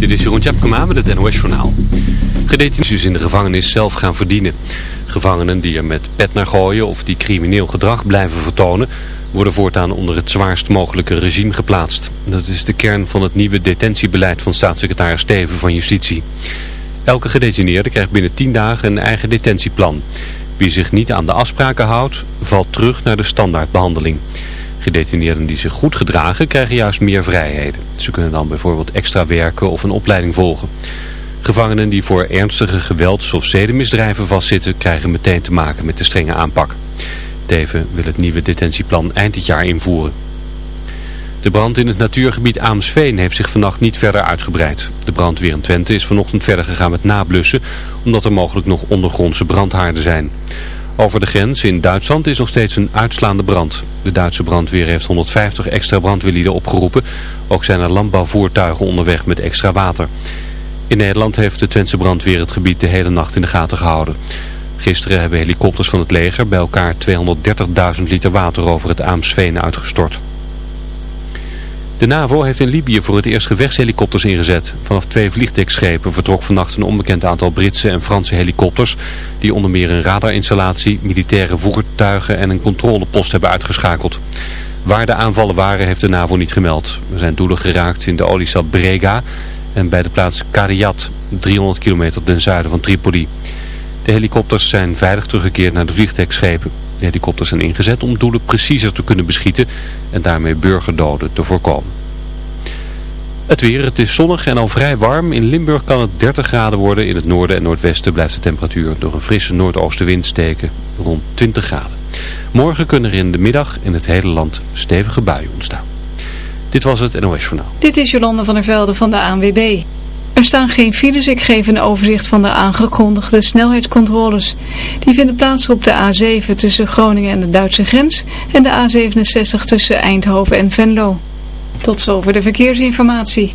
Dit is Jeroen Tjepkema met het NOS Journaal. Gedetineerden in de gevangenis zelf gaan verdienen. Gevangenen die er met pet naar gooien of die crimineel gedrag blijven vertonen... worden voortaan onder het zwaarst mogelijke regime geplaatst. Dat is de kern van het nieuwe detentiebeleid van staatssecretaris Steven van Justitie. Elke gedetineerde krijgt binnen 10 dagen een eigen detentieplan. Wie zich niet aan de afspraken houdt, valt terug naar de standaardbehandeling. Gedetineerden die zich goed gedragen krijgen juist meer vrijheden. Ze kunnen dan bijvoorbeeld extra werken of een opleiding volgen. Gevangenen die voor ernstige gewelds- of zedenmisdrijven vastzitten krijgen meteen te maken met de strenge aanpak. Teven wil het nieuwe detentieplan eind dit jaar invoeren. De brand in het natuurgebied Aamsveen heeft zich vannacht niet verder uitgebreid. De brandweer in Twente is vanochtend verder gegaan met nablussen, omdat er mogelijk nog ondergrondse brandhaarden zijn. Over de grens in Duitsland is nog steeds een uitslaande brand. De Duitse brandweer heeft 150 extra brandweerlieden opgeroepen. Ook zijn er landbouwvoertuigen onderweg met extra water. In Nederland heeft de Twentse brandweer het gebied de hele nacht in de gaten gehouden. Gisteren hebben helikopters van het leger bij elkaar 230.000 liter water over het Aamsveen uitgestort. De NAVO heeft in Libië voor het eerst gevechtshelikopters ingezet. Vanaf twee vliegdekschepen vertrok vannacht een onbekend aantal Britse en Franse helikopters... die onder meer een radarinstallatie, militaire voertuigen en een controlepost hebben uitgeschakeld. Waar de aanvallen waren heeft de NAVO niet gemeld. Er zijn doelen geraakt in de oliestad Brega en bij de plaats Kariat, 300 kilometer ten zuiden van Tripoli. De helikopters zijn veilig teruggekeerd naar de vliegdekschepen. De helikopters zijn ingezet om doelen preciezer te kunnen beschieten en daarmee burgerdoden te voorkomen. Het weer, het is zonnig en al vrij warm. In Limburg kan het 30 graden worden. In het noorden en noordwesten blijft de temperatuur door een frisse noordoostenwind steken rond 20 graden. Morgen kunnen er in de middag in het hele land stevige buien ontstaan. Dit was het NOS Journaal. Dit is Jolande van der Velde van de ANWB. Er staan geen files, ik geef een overzicht van de aangekondigde snelheidscontroles. Die vinden plaats op de A7 tussen Groningen en de Duitse grens en de A67 tussen Eindhoven en Venlo. Tot zover de verkeersinformatie.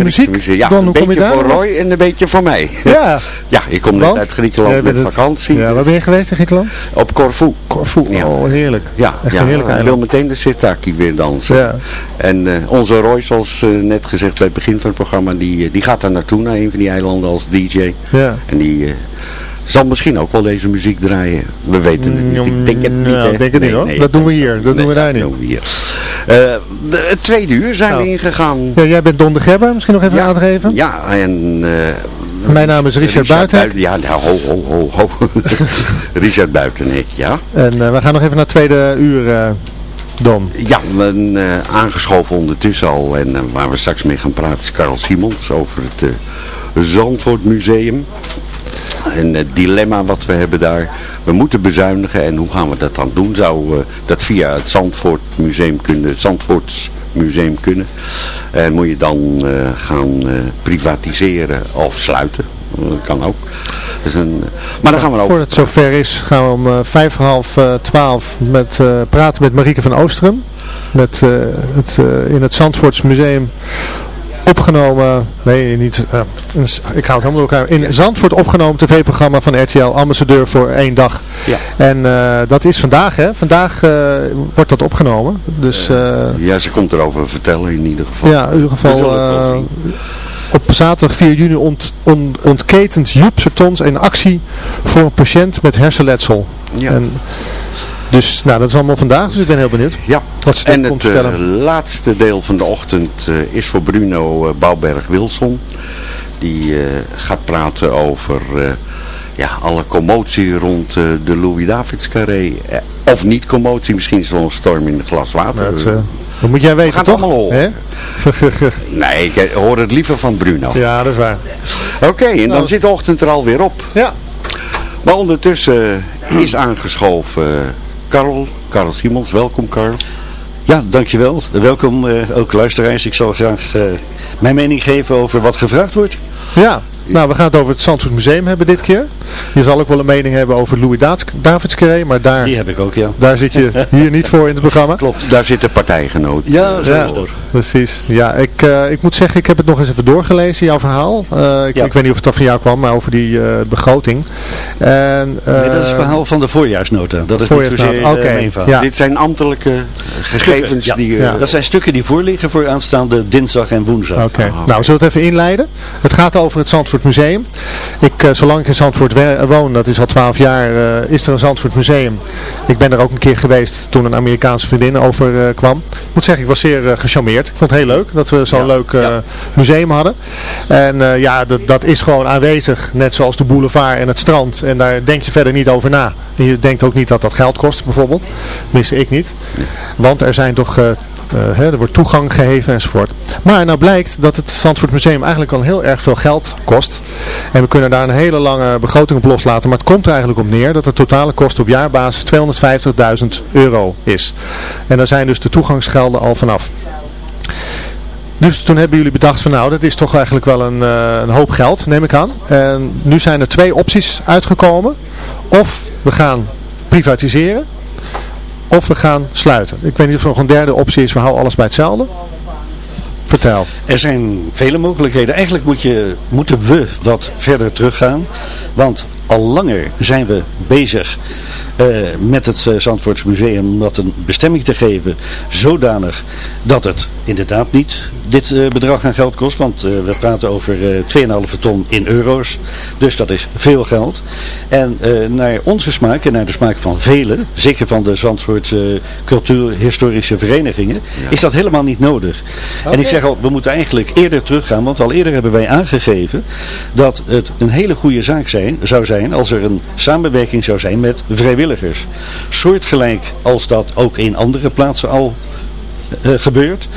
Griekse muziek? Ja, Don, een kom beetje voor Roy en een beetje voor mij. Ja. Ja, ik kom net uit Griekenland Jij met vakantie. Ja, waar ben je geweest in Griekenland? Op Corfu. Corfu. Ja. Oh, heerlijk. Ja, Echt ja een heerlijk ik wil meteen de sirtaki weer dansen. Ja. En eh, onze Roy, zoals eh, net gezegd bij het begin van het programma, die, eh, die gaat daar naartoe, naar een van die eilanden als DJ. Ja. En die eh, zal misschien ook wel deze muziek draaien. We weten het niet. Ik denk het niet. Ik denk het niet, hoor. Dat doen we hier. Dat doen we daar niet. we hier. Eh, het tweede uur zijn Nou. we ingegaan. Ja, jij bent Don de Gebber, misschien nog even Ja. aan te geven. Ja, en... eh, Mijn naam is Richard, Buitenhek. Buiten- Ja, nou, ho, ho, ho, ho. Richard Buitenhek, ja. En eh, we gaan nog even naar het tweede uur, eh Don. Ja, we eh, aangeschoven ondertussen al. En eh, waar we straks mee gaan praten is Karel Simons over het eh, Zandvoort Museum. En het dilemma wat we hebben daar. We moeten bezuinigen en hoe gaan we dat dan doen? Zou eh, dat via het Zandvoort Museum kunnen, Zandvoorts Museum kunnen? En moet je dan eh, gaan eh, privatiseren of sluiten? Dat kan ook. Dus een, maar daar gaan we over. Voordat het zover is, gaan we om vijf half twaalf met, praten met Marieke van Oostrum. Met, het, in het Zandvoorts Museum opgenomen, nee niet, eh, ik hou het helemaal door elkaar, in Zandvoort opgenomen tv-programma van RTL, ambassadeur voor één dag. Ja. En eh, dat is vandaag hè, vandaag eh, wordt dat opgenomen. Dus Ja, ze komt erover vertellen in ieder geval. ja, in ieder geval op zaterdag 4 juni ont, on- ontketent Joep Sertons een actie voor een patiënt met hersenletsel. Ja. En, dus nou, dat is allemaal vandaag, dus ik ben heel benieuwd Ja, wat ze en komt het vertellen. eh, laatste deel van de ochtend eh, is voor Bruno eh, Bouwberg-Wilson. Die gaat praten over ja, alle commotie rond de Louis-Davids carré. Eh, of niet commotie, misschien is er wel een storm in een glas water. Dat, eh, dat moet jij weten, gaan het toch? allemaal horen. Hè? Nee, ik hoor het liever van Bruno. ja, dat is waar. Oké, en dan Nou. zit de ochtend er alweer op. Ja, Maar ondertussen is aangeschoven Karel. Karel Simons, welkom Karel. Ja, dankjewel. Welkom eh, ook luisteraars. Ik zal graag eh, mijn mening geven over wat gevraagd wordt. ja. Nou, we gaan het over het Zandvoort Museum hebben dit keer. Je zal ook wel een mening hebben over Louis Davids- carré, maar daar, Die heb ik ook, ja. daar zit je hier niet voor in het programma. Klopt. Daar zit de partijgenoot. Ja, zo Ja, is dat. precies. Ja, ik, eh, ik moet zeggen, ik heb het nog eens even doorgelezen, jouw verhaal. Eh, ik, Ja. ik weet niet of het dan van jou kwam, maar over die eh, begroting. En, Nee, dat is het verhaal van de voorjaarsnota. Dat is Voorjaarsnota, niet zozeer verhaal. ja. Dit zijn ambtelijke gegevens Ja. die... Ja. Dat zijn stukken die voorliggen voor aanstaande dinsdag en woensdag. Oké, nou we zullen het even inleiden. Het gaat over het Zandvoort Museum. Ik, eh, zolang ik in Zandvoort woon, dat is al twaalf jaar, eh, is er een Zandvoort Museum. Ik ben er ook een keer geweest toen een Amerikaanse vriendin over eh, kwam. Ik moet zeggen, ik was zeer gecharmeerd. Ik vond het heel leuk dat we zo'n Ja, leuk ja. museum hadden. En ja, dat, dat is gewoon aanwezig, net zoals de boulevard en het strand. En daar denk je verder niet over na. En je denkt ook niet dat dat geld kost, bijvoorbeeld. Tenminste, ik niet. Want er zijn toch... eh, hè, er wordt toegang gegeven enzovoort. Maar nou blijkt dat het Zandvoort Museum eigenlijk al heel erg veel geld kost. En we kunnen daar een hele lange begroting op loslaten. Maar het komt er eigenlijk op neer dat de totale kost op jaarbasis 250.000 euro is. En daar zijn dus de toegangsgelden al vanaf. Dus toen hebben jullie bedacht van nou, dat is toch eigenlijk wel een, eh, een hoop geld, neem ik aan. En nu zijn er twee opties uitgekomen. Of we gaan privatiseren, of we gaan sluiten. Ik weet niet of er nog een derde optie is, we houden alles bij hetzelfde. Vertel. Er zijn vele mogelijkheden. Eigenlijk moet je, moeten we wat verder teruggaan. Want al langer zijn we bezig met het uh, Zandvoorts Museum om dat een bestemming te geven. Zodanig dat het inderdaad niet dit uh, bedrag aan geld kost. Want we praten over 2,5 ton in euro's. Dus dat is veel geld. En naar onze smaak en naar de smaak van velen, zeker van de Zandvoortse cultuurhistorische verenigingen, ja. is dat helemaal niet nodig. Okay. En ik zeg al, we moeten eigenlijk eerder teruggaan. Want al eerder hebben wij aangegeven dat het een hele goede zaak zijn, zou zijn als er een samenwerking zou zijn met vrijwilligers. Soortgelijk als dat ook in andere plaatsen al gebeurt.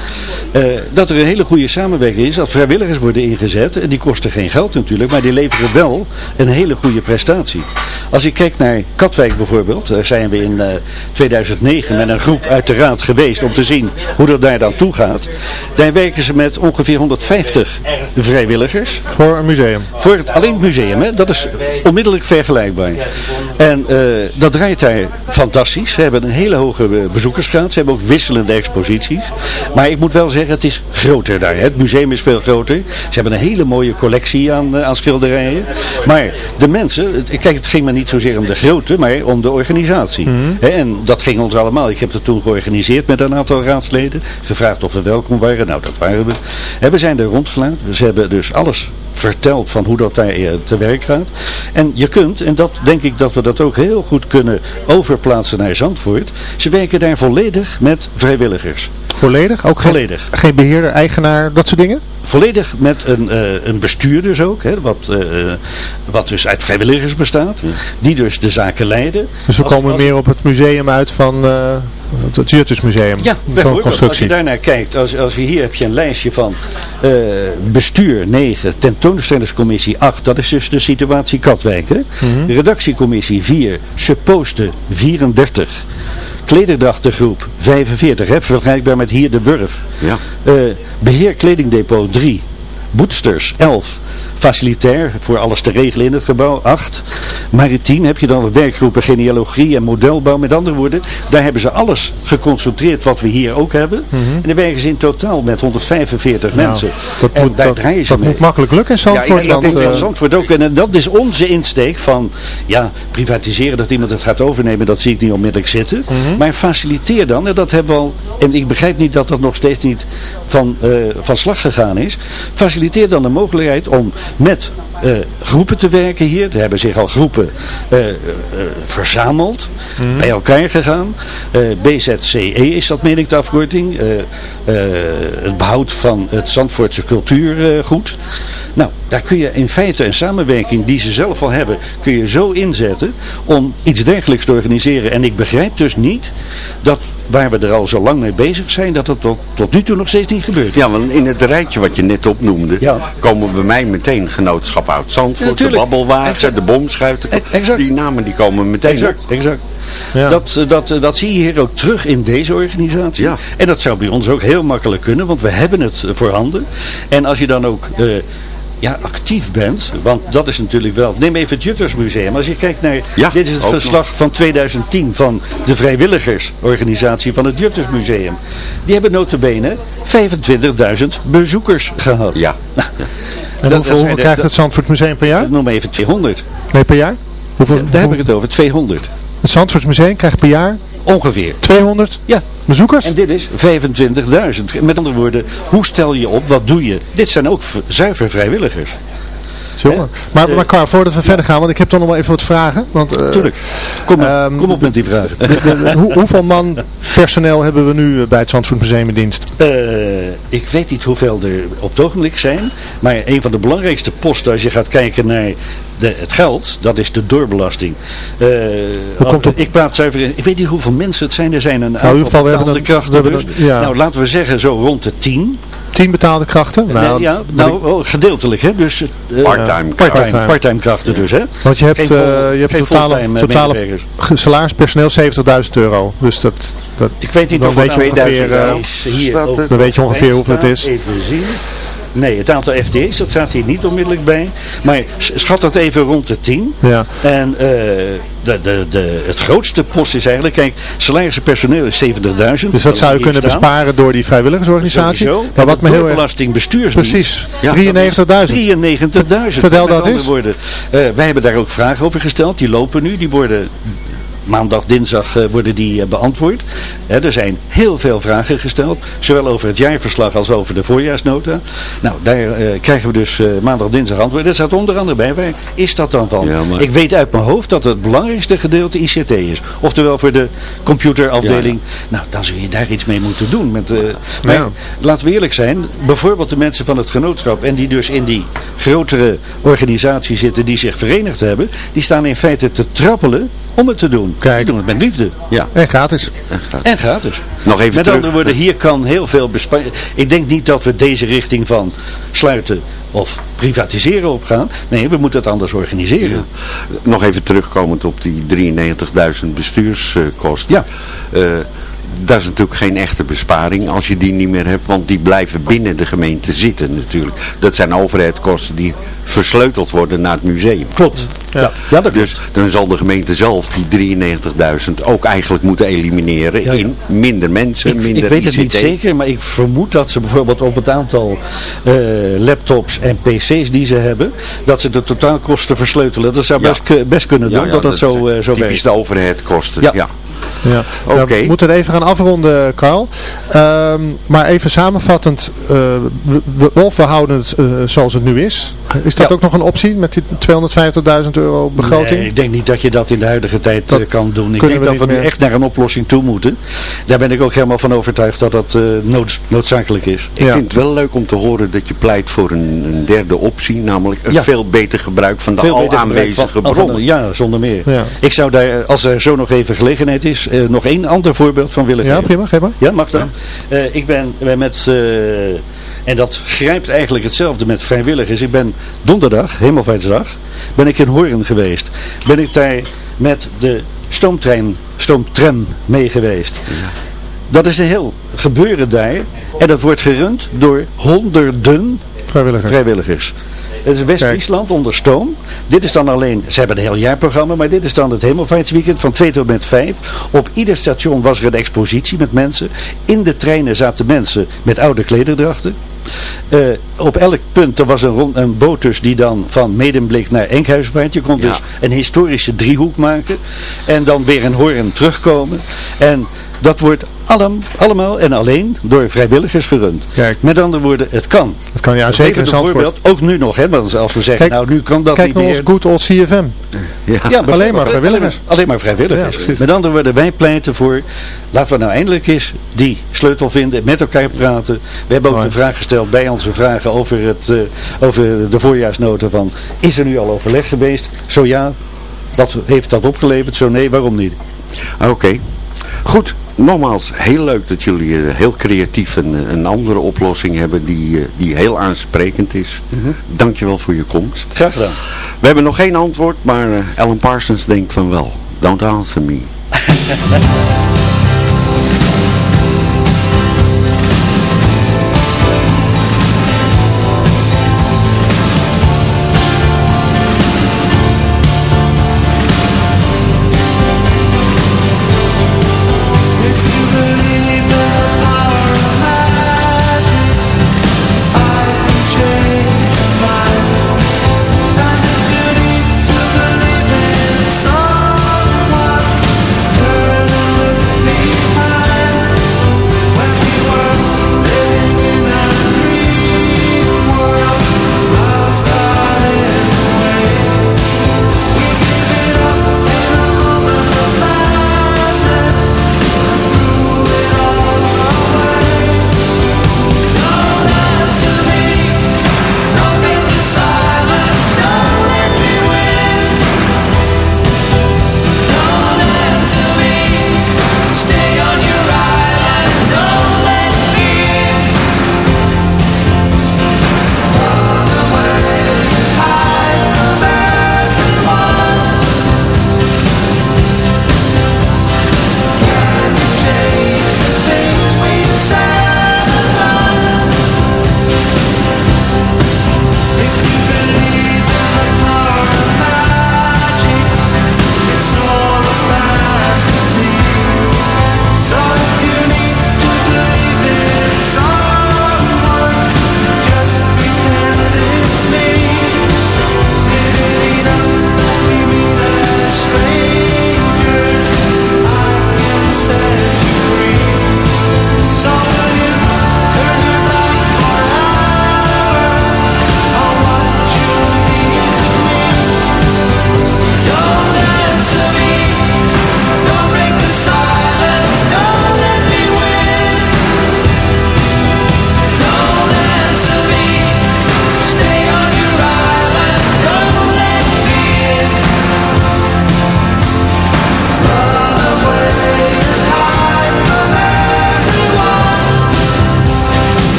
Uh, dat er een hele goede samenwerking is. Dat vrijwilligers worden ingezet. En die kosten geen geld natuurlijk. Maar die leveren wel een hele goede prestatie. Als ik kijk naar Katwijk bijvoorbeeld, daar zijn we in eh, 2009 met een groep uit de raad geweest om te zien hoe dat daar dan toe gaat. Daar werken ze met ongeveer 150 vrijwilligers. Voor een museum. Voor het, alleen het museum, hè? dat is onmiddellijk vergelijkbaar. En eh, dat draait daar fantastisch. Ze hebben een hele hoge eh, bezoekersgraad. Ze hebben ook wisselende exposities. Maar ik moet wel zeggen, het is groter daar. Hè? Het museum is veel groter. Ze hebben een hele mooie collectie aan, eh, aan schilderijen. Maar de mensen, kijk het ging maar niet zozeer om de grootte, maar om de organisatie. Hè, En dat ging ons allemaal. Ik heb het toen georganiseerd met een aantal raadsleden. Gevraagd of we welkom waren. Nou, dat waren we. En we zijn er rondgelaten. Ze hebben dus alles verteld van hoe dat daar eh, te werk gaat. En je kunt, en dat denk ik dat we dat ook heel goed kunnen overplaatsen naar Zandvoort. Ze werken daar volledig met vrijwilligers. Volledig? Ook geen beheerder, eigenaar, dat soort dingen? Volledig met een, eh, een bestuur dus ook, hè, wat, eh, wat dus uit vrijwilligers bestaat. Die dus de zaken leiden. Dus we Als- komen als- meer op het museum uit van eh, het, Juttersmuseum. Ja, bijvoorbeeld, als je constructie. daarnaar kijkt, als, als je hier heb je een lijstje van eh, bestuur 9, tentoonstellingscommissie 8, dat is dus de situatie Katwijk. Hè? Mhm. Redactiecommissie 4, supposten 34, klederdachtengroep 45, hè, vergelijkbaar met hier de Wurf. Ja. Eh, beheer kledingdepot 3, boetsters 11, facilitair voor alles te regelen in het gebouw 8, maritiem heb je dan de werkgroepen genealogie en modelbouw. Met andere woorden, daar hebben ze alles geconcentreerd wat we hier ook hebben. En dan werken ze in totaal met 145 Nou, mensen. dat en moet, daar dat, draaien ze dat mee. moet makkelijk lukken in Zandvoort. Ja, ik, denk eh, dat Zandvoort ook. En dat is onze insteek van, ja, privatiseren, dat iemand het gaat overnemen, dat zie ik niet onmiddellijk zitten. Mhm. Maar faciliteer dan, en dat hebben we al, en ik begrijp niet dat dat nog steeds niet van, eh, van slag gegaan is. Faciliteer dan de mogelijkheid om met eh, groepen te werken hier. Er hebben zich al groepen eh, eh, verzameld, Mhm. bij elkaar gegaan. BZCE is dat, meen ik, de afkorting. Eh, eh, het behoud van het Zandvoortse cultuurgoed. nou, daar kun je in feite een samenwerking die ze zelf al hebben, kun je zo inzetten om iets dergelijks te organiseren. En ik begrijp dus niet dat waar we er al zo lang mee bezig zijn, dat dat tot, tot nu toe nog steeds niet gebeurt. Ja, want in het rijtje wat je net opnoemde, Ja. komen bij mij meteen genootschap uit Ja, Zandvoort, de babbelwagen, Exact. de bomschuiten. E-. Die namen die komen meteen Exact, op. exact. Ja. Dat, eh, dat, eh, dat zie je hier ook terug in deze organisatie. Ja. En dat zou bij ons ook heel makkelijk kunnen, want we hebben het eh, voorhanden. En als je dan ook eh, ja, actief bent, want dat is natuurlijk wel... Neem even het Juttersmuseum. Als je kijkt naar... Ja, dit is het verslag van 2010 van de vrijwilligersorganisatie van het Juttersmuseum. Die hebben notabene 25.000 bezoekers gehad. Ja. Nou, en dat- hoeveel, dat hoeveel krijgt het Zandvoort Museum per jaar? Noem even 200. Nee, per jaar? Hoeveel, Daar heb ik het over, 200. Het Zandvoort Museum krijgt per jaar Ongeveer. 200 Ja, bezoekers? En dit is 25.000. Met andere woorden, hoe stel je op? Wat doe je? Dit zijn ook zuiver vrijwilligers. Jongen. Maar, maar Carl, voordat we verder gaan, want ik heb toch nog wel even wat vragen. Want, eh, Tuurlijk. Kom, maar, Ehm, kom op met die vragen. de- de- hoe, hoeveel man personeel hebben we nu eh, bij het Zandvoort Museum in dienst? Eh, ik weet niet hoeveel er op het ogenblik zijn. Maar een van de belangrijkste posten als je gaat kijken naar de, het geld, dat is de doorbelasting. Eh, komt het- Ik praat zuiver in. Ik weet niet hoeveel mensen het zijn. Er zijn een in aantal ieder geval, we hebben een- krachten. dus. ja. Nou, laten we zeggen zo rond de 10. 10 betaalde krachten? Nee, ja, nou, ik- gedeeltelijk. Hè? Dus, eh, Part-time part-time krachten dus. Hè? want je hebt, vol- eh, je hebt geen totale, eh, totale salarispersoneel 70.000 euro. Dus dat, dat, Ik weet niet Dan of weet het je aantal ongeveer, dan weet je ongeveer hoeveel het is. Even zien. Nee, het aantal FTE's, dat staat hier niet onmiddellijk bij. Maar schat dat even rond de 10. Ja. En eh, de, de, de, het grootste post is eigenlijk, kijk, salaris en personeel is 70.000. Dus dat zou je kunnen staan. besparen door die vrijwilligersorganisatie. Sowieso. Maar En wat me heel erg... belasting. Precies, Ja, 93.000. 93.000. Vertel dat eens. Eh, wij hebben daar ook vragen over gesteld. Die lopen nu. Die worden maandag, dinsdag eh, worden die eh, beantwoord. Hè, er zijn heel veel vragen gesteld. Zowel over het jaarverslag als over de voorjaarsnota. Nou, daar eh, krijgen we dus maandag, dinsdag antwoord. Daar staat onder andere bij. Waar is dat dan van? Ja, maar- Ik weet uit mijn hoofd dat het belangrijkste gedeelte ICT is. Oftewel voor de computerafdeling. Nou, dan zul je daar iets mee moeten doen. Met, eh, maar laten we eerlijk zijn. Bijvoorbeeld de mensen van het genootschap. En die dus in die grotere organisatie zitten die zich verenigd hebben. Die staan in feite te trappelen om het te doen. Kijk. Die doen het met liefde. Ja. En gratis. En gratis. Nog even Met terug. andere woorden, hier kan heel veel besparen. Ik denk niet dat we deze richting van sluiten of privatiseren opgaan. Nee, we moeten het anders organiseren. Nog even terugkomend op die 93.000 bestuurskosten. Ja. Eh, dat is natuurlijk geen echte besparing als je die niet meer hebt, want die blijven binnen de gemeente zitten natuurlijk. Dat zijn overheidskosten die versleuteld worden naar het museum. Klopt. Ja. Ja, dat Dus dan zal de gemeente zelf die 93.000 ook eigenlijk moeten elimineren Ja, ja. in minder mensen, Ik, minder ik weet het niet zeker, maar ik vermoed dat ze bijvoorbeeld op het aantal eh, laptops en pc's die ze hebben, dat ze de totaalkosten versleutelen. Dat zou Ja. best, best kunnen doen, Ja, ja, dat dat, zo, eh, zo typisch werkt. de overheidkosten. Ja. Ja. Ja. Oké. Nou, we moeten het even gaan afronden, Carl. Ehm, maar even samenvattend, eh, we, we- of we houden het eh, zoals het nu is. Is dat Ja. ook nog een optie met die 250.000 euro begroting? Nee, ik denk niet dat je dat in de huidige tijd Dat eh, kan doen. Ik kunnen denk we dat we nu echt naar een oplossing toe moeten. Daar ben ik ook helemaal van overtuigd dat dat eh, noods- noodzakelijk is. Ik Ja. vind het wel leuk om te horen dat je pleit voor een, een derde optie, namelijk een Ja. veel beter gebruik van de Veel al aanwezige van- van- bronnen. ja, zonder meer. Ja. Ik zou daar, als er zo nog even gelegenheid is, eh, nog één ander voorbeeld van willen Ja, prima, geef maar. Ja, mag dat? Eh, ik ben ben met, eh, en dat grijpt eigenlijk hetzelfde met vrijwilligers. Ik ben donderdag, hemelvaartsdag, ben ik in Hoorn geweest. Ben ik daar met de stoomtrein, stoomtram mee geweest. Dat is een heel gebeuren daar. En dat wordt gerund door honderden Vrijwilliger. vrijwilligers. Het is West-Friesland onder stoom. Dit is dan alleen, ze hebben een heel jaarprogramma, maar dit is dan het hemelvaartsweekend van 2 tot met 5. Op ieder station was er een expositie met mensen. In de treinen zaten mensen met oude klederdrachten. Eh, op elk punt, er was een, rond, een boot dus die dan van Medemblik naar Enkhuizen vaart. Je kon Ja. dus een historische driehoek maken. En dan weer in Hoorn terugkomen. En dat wordt allem, allemaal en alleen door vrijwilligers gerund. Kijk. Met andere woorden, het kan. Dat kan ja, zeker een voorbeeld, ook nu nog, hè, want als we zeggen, Kijk- nou nu kan dat Kijk niet naar meer. ons good old CFM. Ja. bijvoorbeeld, alleen maar vrijwilligers. Alleen, alleen maar Ja, vrijwilligers. Met andere woorden, wij pleiten voor, laten we nou eindelijk eens die sleutel vinden, met elkaar praten. We hebben ook Mooi. de vraag gesteld bij onze vragen over, het, eh, over de voorjaarsnota van, is er nu al overleg geweest? Zo ja, wat heeft dat opgeleverd? Zo nee, waarom niet? Oké. Goed, nogmaals, heel leuk dat jullie eh, heel creatief een, eh, een andere oplossing hebben die, eh, die heel aansprekend is. Dankjewel voor je komst. Graag gedaan. We hebben nog geen antwoord, maar Alan Parsons denkt van wel. Don't answer me.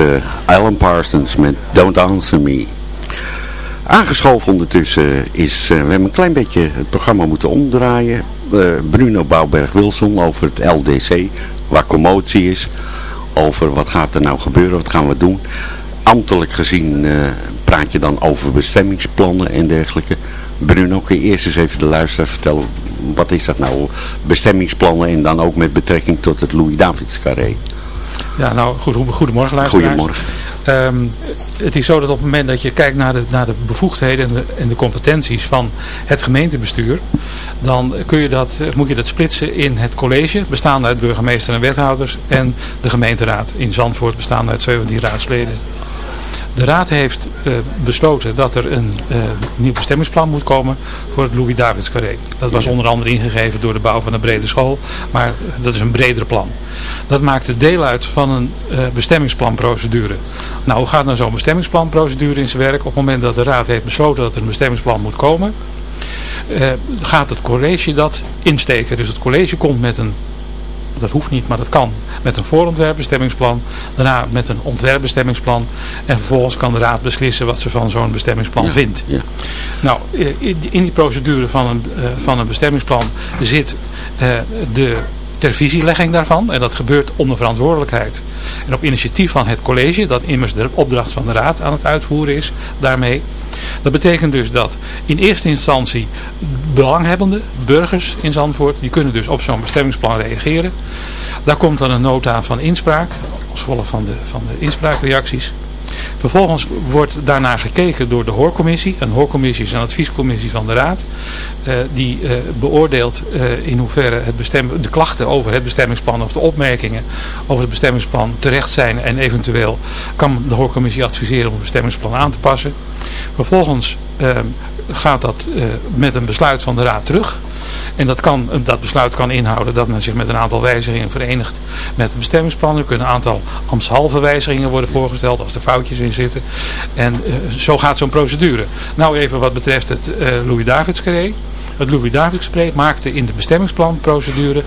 eh, Alan Parsons met Don't Answer Me. Aangeschoven ondertussen is, eh, we hebben een klein beetje het programma moeten omdraaien. Eh, Bruno Bouwberg-Wilson over het LDC, waar commotie is. Over wat gaat er nou gebeuren, wat gaan we doen. Ambtelijk gezien praat je dan over bestemmingsplannen en dergelijke. Bruno, kun je eerst eens even de luisteraar vertellen, wat is dat nou, bestemmingsplannen en dan ook met betrekking tot het Louis-Davids-carré? Ja, nou, goed, goedemorgen luisteraars. Goedemorgen. Ehm, het is zo dat op het moment dat je kijkt naar de, naar de bevoegdheden en de, en de competenties van het gemeentebestuur, dan kun je dat, eh, moet je dat splitsen in het college, bestaande uit burgemeester en wethouders, en de gemeenteraad in Zandvoort, bestaande uit 17 raadsleden. De raad heeft eh, besloten dat er een eh, nieuw bestemmingsplan moet komen voor het Louis Davids Carré. Dat was onder andere ingegeven door de bouw van een brede school, maar dat is een bredere plan. Dat maakte deel uit van een eh, bestemmingsplanprocedure. Nou, hoe gaat nou zo'n bestemmingsplanprocedure in zijn werk? Op het moment dat de raad heeft besloten dat er een bestemmingsplan moet komen, gaat het college dat insteken. Dus het college komt met een dat hoeft niet, maar dat kan. Met een voorontwerpbestemmingsplan. Daarna met een ontwerpbestemmingsplan. En vervolgens kan de raad beslissen wat ze van zo'n bestemmingsplan vindt. ja. Nou, eh, in die procedure van een, eh, van een bestemmingsplan zit eh, de tervisielegging daarvan. En dat gebeurt onder verantwoordelijkheid. En op initiatief van het college, dat immers de opdracht van de raad aan het uitvoeren is, daarmee. Dat betekent dus dat in eerste instantie belanghebbenden, burgers in Zandvoort, die kunnen dus op zo'n bestemmingsplan reageren. Daar komt dan een nota van inspraak, als gevolg van de, van de inspraakreacties. Vervolgens wordt daarnaar gekeken door de hoorcommissie. Een hoorcommissie is een adviescommissie van de Raad. Eh, die eh, beoordeelt eh, in hoeverre het de klachten over het bestemmingsplan of de opmerkingen over het bestemmingsplan terecht zijn. En eventueel kan de hoorcommissie adviseren om het bestemmingsplan aan te passen. Vervolgens ehm, gaat dat eh, met een besluit van de Raad terug. En dat, kan, dat besluit kan inhouden dat men zich met een aantal wijzigingen verenigt met het bestemmingsplan. Er kunnen een aantal ambtshalve wijzigingen worden voorgesteld als er foutjes in zitten. En eh, zo gaat zo'n procedure. Nou even wat betreft het eh, Louis-Davids-carré. Het Louis-Davids-carré maakte in de bestemmingsplanprocedure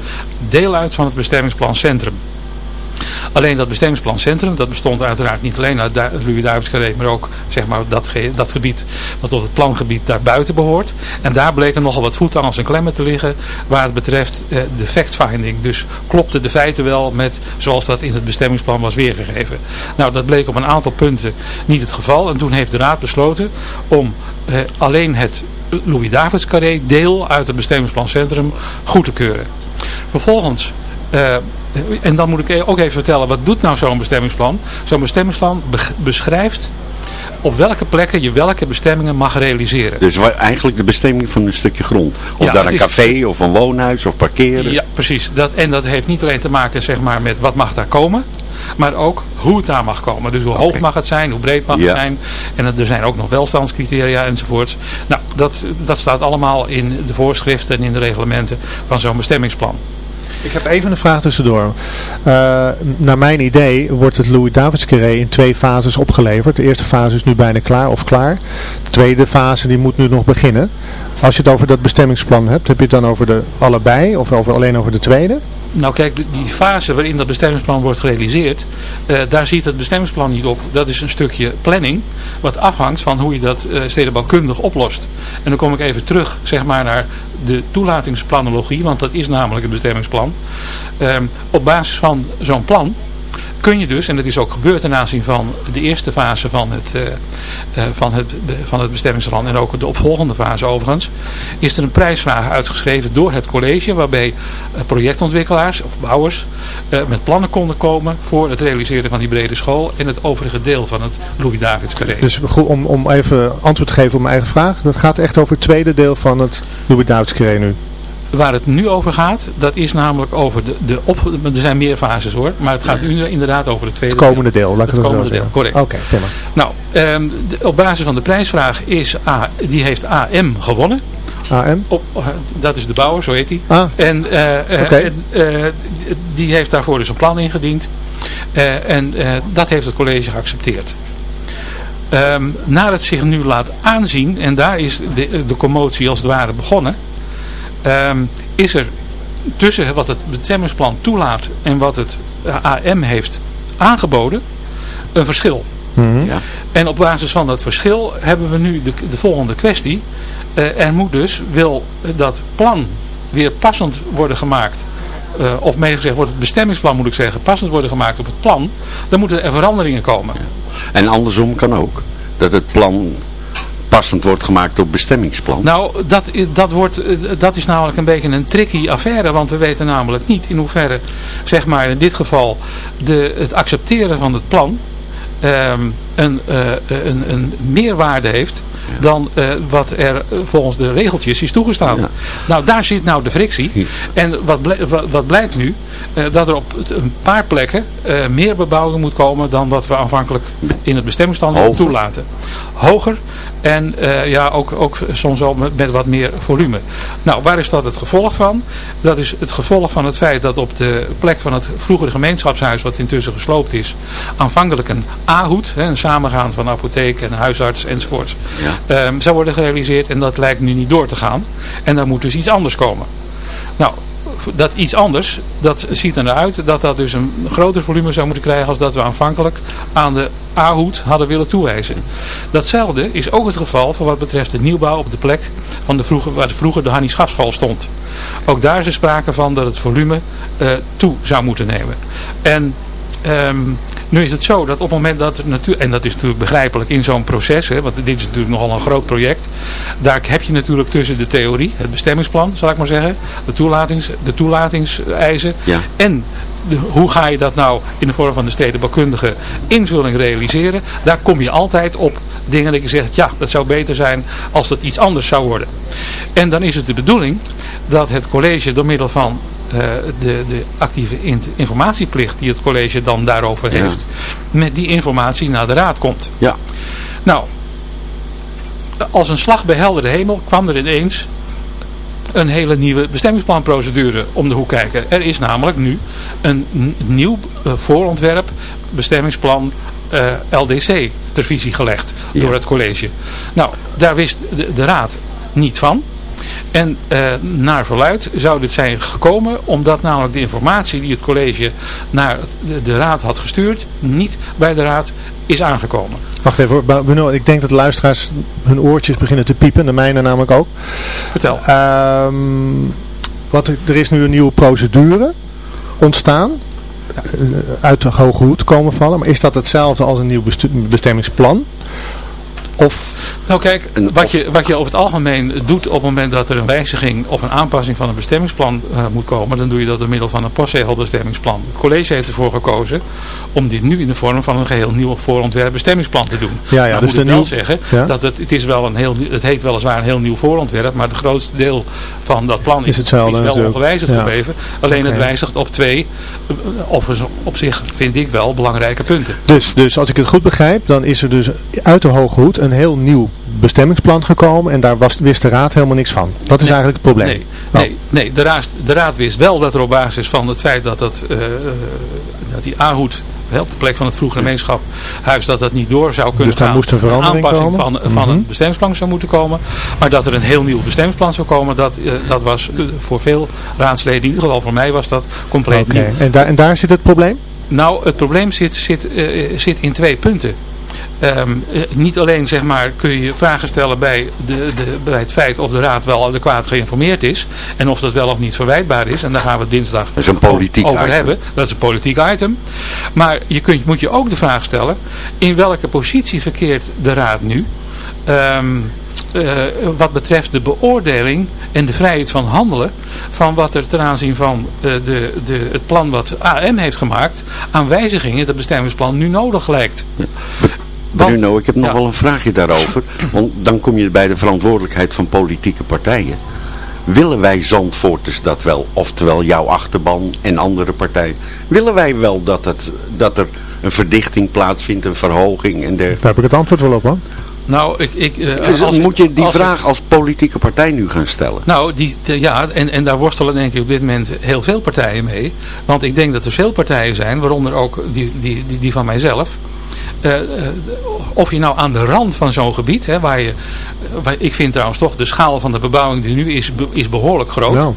deel uit van het bestemmingsplan Centrum. Alleen dat bestemmingsplan Centrum, dat bestond uiteraard niet alleen uit het Louis-Davids-carré, maar ook zeg maar, dat, dat gebied wat tot het plangebied daarbuiten behoort. En daar bleken nogal wat voetangels en klemmen te liggen waar het betreft eh, de fact-finding. Dus klopten de feiten wel met zoals dat in het bestemmingsplan was weergegeven. Nou, dat bleek op een aantal punten niet het geval. En toen heeft de Raad besloten om eh, alleen het Louis-Davids-carré deel uit het bestemmingsplan Centrum goed te keuren. Vervolgens eh, en dan moet ik ook even vertellen, wat doet nou zo'n bestemmingsplan? Zo'n bestemmingsplan be- beschrijft op welke plekken je welke bestemmingen mag realiseren. Dus eigenlijk de bestemming van een stukje grond. Of Ja, daar een is- café of een woonhuis of parkeren. Ja, precies. Dat, en dat heeft niet alleen te maken zeg maar, met wat mag daar komen, maar ook hoe het daar mag komen. Dus hoe hoog mag het zijn, hoe breed mag het zijn. En er zijn ook nog welstandscriteria enzovoorts. Nou, dat, dat staat allemaal in de voorschriften en in de reglementen van zo'n bestemmingsplan. Ik heb even een vraag tussendoor. Eh, naar mijn idee wordt het Louis Davids in twee fases opgeleverd. De eerste fase is nu bijna klaar of klaar. De tweede fase die moet nu nog beginnen. Als je het over dat bestemmingsplan hebt, heb je het dan over de allebei of over, alleen over de tweede? Nou kijk, die fase waarin dat bestemmingsplan wordt gerealiseerd, eh, daar ziet het bestemmingsplan niet op. Dat is een stukje planning, wat afhangt van hoe je dat eh, stedenbouwkundig oplost. En dan kom ik even terug, zeg maar, naar de toelatingsplanologie, want dat is namelijk het bestemmingsplan. Ehm, op basis van zo'n plan kun je dus, en dat is ook gebeurd ten aanzien van de eerste fase van het, eh, eh, van het, van het bestemmingsplan en ook de opvolgende fase overigens, is er een prijsvraag uitgeschreven door het college waarbij eh, projectontwikkelaars of bouwers met plannen konden komen voor het realiseren van die brede school en het overige deel van het Louis-Davids carré. Dus om, om even antwoord te geven op mijn eigen vraag. Dat gaat echt over het tweede deel van het Louis Davids Carré nu. Waar het nu over gaat, dat is namelijk over de, de op, er zijn meer fases hoor, maar het gaat nu inderdaad over het tweede Het komende deel, laat ik Het komende deel, correct. Oké, prima. Nou, ehm, de- op basis van de prijsvraag is A, die heeft AM gewonnen. AM? Op, eh, dat is de bouwer, zo heet hij. Ah. En, eh, eh, die heeft daarvoor dus een plan ingediend. En dat heeft het college geaccepteerd. Ehm, naar het zich nu laat aanzien, en daar is de, de commotie als het ware begonnen, ehm, is er tussen wat het bestemmingsplan toelaat en wat het AM heeft aangeboden een verschil. Mhm. Ja. En op basis van dat verschil hebben we nu de, de volgende kwestie. Eh, er moet dus, wil dat plan weer passend worden gemaakt. eh, of meer gezegd, wordt het bestemmingsplan moet ik zeggen, passend worden gemaakt op het plan. Dan moeten er veranderingen komen. En andersom kan ook. Dat het plan passend wordt gemaakt op bestemmingsplan. Nou, dat, dat, wordt, dat is namelijk een beetje een tricky affaire. Want we weten namelijk niet in hoeverre, zeg maar in dit geval, de, het accepteren van het plan ehm, een, eh, een, een meerwaarde heeft dan eh, wat er volgens de regeltjes is toegestaan. Ja. Nou, daar zit nou de frictie. En wat, wat, wat blijkt nu? Eh, dat er op een paar plekken meer bebouwing moet komen dan wat we aanvankelijk in het bestemmingsplan Hoger. toelaten. Hoger en ja, ook, ook soms wel met, met wat meer volume. Nou, waar is dat het gevolg van? Dat is het gevolg van het feit dat op de plek van het vroegere gemeenschapshuis, wat intussen gesloopt is, aanvankelijk een A-hoed, een samengaan van apotheek en huisarts enzovoort, ehm, zou worden gerealiseerd. En dat lijkt nu niet door te gaan. En daar moet dus iets anders komen. Nou, dat iets anders, dat ziet er naar uit dat dat dus een groter volume zou moeten krijgen als dat we aanvankelijk aan de A-hoed hadden willen toewijzen. Datzelfde is ook het geval voor wat betreft de nieuwbouw op de plek van de vroeger, waar de vroeger de Hannie Schafschool stond. Ook daar is er sprake van dat het volume eh, toe zou moeten nemen. En ehm, nu is het zo dat op het moment dat natuurlijk, en dat is natuurlijk begrijpelijk in zo'n proces, hè, want dit is natuurlijk nogal een groot project, daar heb je natuurlijk tussen de theorie, het bestemmingsplan zal ik maar zeggen, de, toelatings, de toelatingseisen Ja. en de- hoe ga je dat nou in de vorm van de stedenbouwkundige invulling realiseren, daar kom je altijd op dingen dat je zegt, ja dat zou beter zijn als dat iets anders zou worden. En dan is het de bedoeling dat het college door middel van de, de actieve in- informatieplicht die het college dan daarover Ja. heeft, met die informatie naar de raad komt. Ja. Nou, als een slag bij heldere hemel kwam er ineens een hele nieuwe bestemmingsplanprocedure om de hoek kijken. Er is namelijk nu een nieuw eh, voorontwerp bestemmingsplan eh, LDC ter visie gelegd Ja. door het college. Nou, daar wist de, de raad niet van. En eh, naar verluid zou dit zijn gekomen omdat namelijk de informatie die het college naar de, de raad had gestuurd niet bij de raad is aangekomen. Wacht even hoor, Bruno, ik denk dat de luisteraars hun oortjes beginnen te piepen, de mijne namelijk ook. Vertel. Ehm, wat, er is nu een nieuwe procedure ontstaan. eh, Uit de hoge hoed komen vallen. Maar is dat hetzelfde als een nieuw bestemmingsplan? Of, Nou kijk, wat of- je, wat je over het algemeen doet op het moment dat er een wijziging of een aanpassing van een bestemmingsplan eh, moet komen, dan doe je dat door middel van een postzegelbestemmingsplan. Het college heeft ervoor gekozen om dit nu in de vorm van een geheel nieuw voorontwerp bestemmingsplan te doen. Ja, ja, nou dus moet ik wel nieuw- zeggen Ja. dat het, het is wel een heel, het heet weliswaar een heel nieuw voorontwerp, maar het grootste deel van dat plan is, Is hetzelfde is wel ongewijzigd Ja. gebleven. Alleen het wijzigt op twee, eh, of op zich vind ik wel belangrijke punten. dus, dus als ik het goed begrijp, dan is er dus uit de hoge hoed een heel nieuw bestemmingsplan gekomen. En daar was, wist de raad helemaal niks van. Dat is Nee. eigenlijk het probleem. Nee, Oh. nee, nee de, raad, de raad wist wel dat er op basis van het feit dat, dat, eh, eh, dat die A-hoed op de plek van het vroegere gemeenschaphuis dat dat niet door zou kunnen Dus daar gaan. moest een verandering aanpassing komen? van, van Mhm. een bestemmingsplan zou moeten komen. Maar dat er een heel nieuw bestemmingsplan zou komen, dat, eh, dat was voor veel raadsleden, in ieder geval voor mij was dat compleet Oké. nieuw. En, daar, en daar zit het probleem? Nou, het probleem zit, zit, zit in twee punten. Ehm, eh, niet alleen zeg maar, kun je vragen stellen bij, de, de, bij het feit of de raad wel adequaat geïnformeerd is. En of dat wel of niet verwijtbaar is. En daar gaan we dinsdag Dat is een politiek over item. hebben. Dat is een politiek item. Maar je kunt, moet je ook de vraag stellen. In welke positie verkeert de raad nu? Ehm, eh, wat betreft de beoordeling en de vrijheid van handelen van wat er ten aanzien van eh, de, de, het plan wat AM heeft gemaakt aan wijzigingen in het bestemmingsplan nu nodig lijkt. Bruno, ik heb nog ja. wel een vraagje daarover. Want dan kom je bij de verantwoordelijkheid van politieke partijen. Willen wij Zandvoorters dat wel? Oftewel jouw achterban en andere partijen. Willen wij wel dat, het, dat er een verdichting plaatsvindt, een verhoging en dergelijke? Daar heb ik het antwoord wel op hoor. Nou, ik, ik, eh, Dus als moet je die als ik- vraag als politieke partij nu gaan stellen? Nou, die, de- ja, en, en daar worstelen denk ik op dit moment heel veel partijen mee. Want ik denk dat er veel partijen zijn, waaronder ook die, die, die, die van mijzelf, of je nou aan de rand van zo'n gebied, hè, waar je, eh, ik vind trouwens toch de schaal van de bebouwing die nu is, is behoorlijk groot. Nou,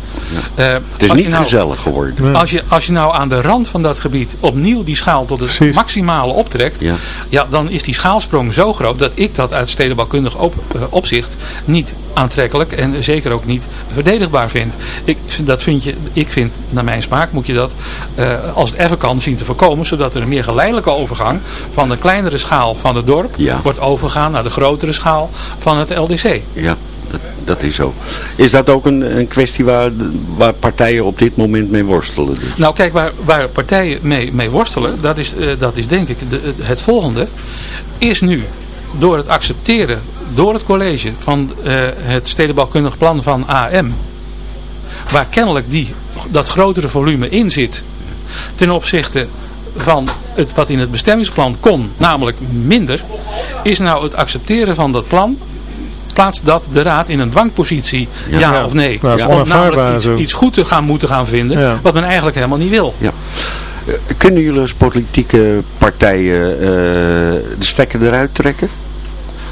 Eh, Het is niet nou- gezellig geworden. Als je, als je nou aan de rand van dat gebied opnieuw die schaal tot het Precies. maximale optrekt, Ja. ja, dan is die schaalsprong zo groot dat ik dat uit stedenbouwkundig op, eh, opzicht niet aantrekkelijk en zeker ook niet verdedigbaar vind. Ik, vind- dat vind je, ik vind, naar mijn smaak, moet je dat eh, als het even kan zien te voorkomen, zodat er een meer geleidelijke overgang van de kleinere schaal van het dorp Ja. wordt overgegaan naar de grotere schaal van het LDC. Ja, dat, dat is zo. Is dat ook een, een kwestie waar, waar partijen op dit moment mee worstelen? Dus? Nou kijk, waar, waar partijen mee, mee worstelen, dat is, eh, dat is denk ik de, het volgende. Is nu door het accepteren door het college van eh, het stedenbouwkundig plan van AM, waar kennelijk die, dat grotere volume in zit, ten opzichte van het, wat in het bestemmingsplan kon, namelijk minder, is nou het accepteren van dat plan plaatst dat de raad in een dwangpositie, ja, Ja. of nee. Nou, dat is om onaanvaardbaar namelijk iets, goed te gaan moeten gaan vinden, Ja. wat men eigenlijk helemaal niet wil. Ja. Eh, Kunnen jullie als politieke partijen eh, de stekker eruit trekken?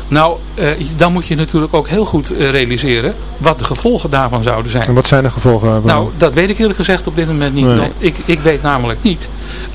Nou, eh, dan moet je natuurlijk ook heel goed eh, realiseren wat de gevolgen daarvan zouden zijn. en wat zijn de gevolgen? van- Nou, dat weet ik eerlijk gezegd op dit moment niet. Nee. Want ik, ik weet namelijk niet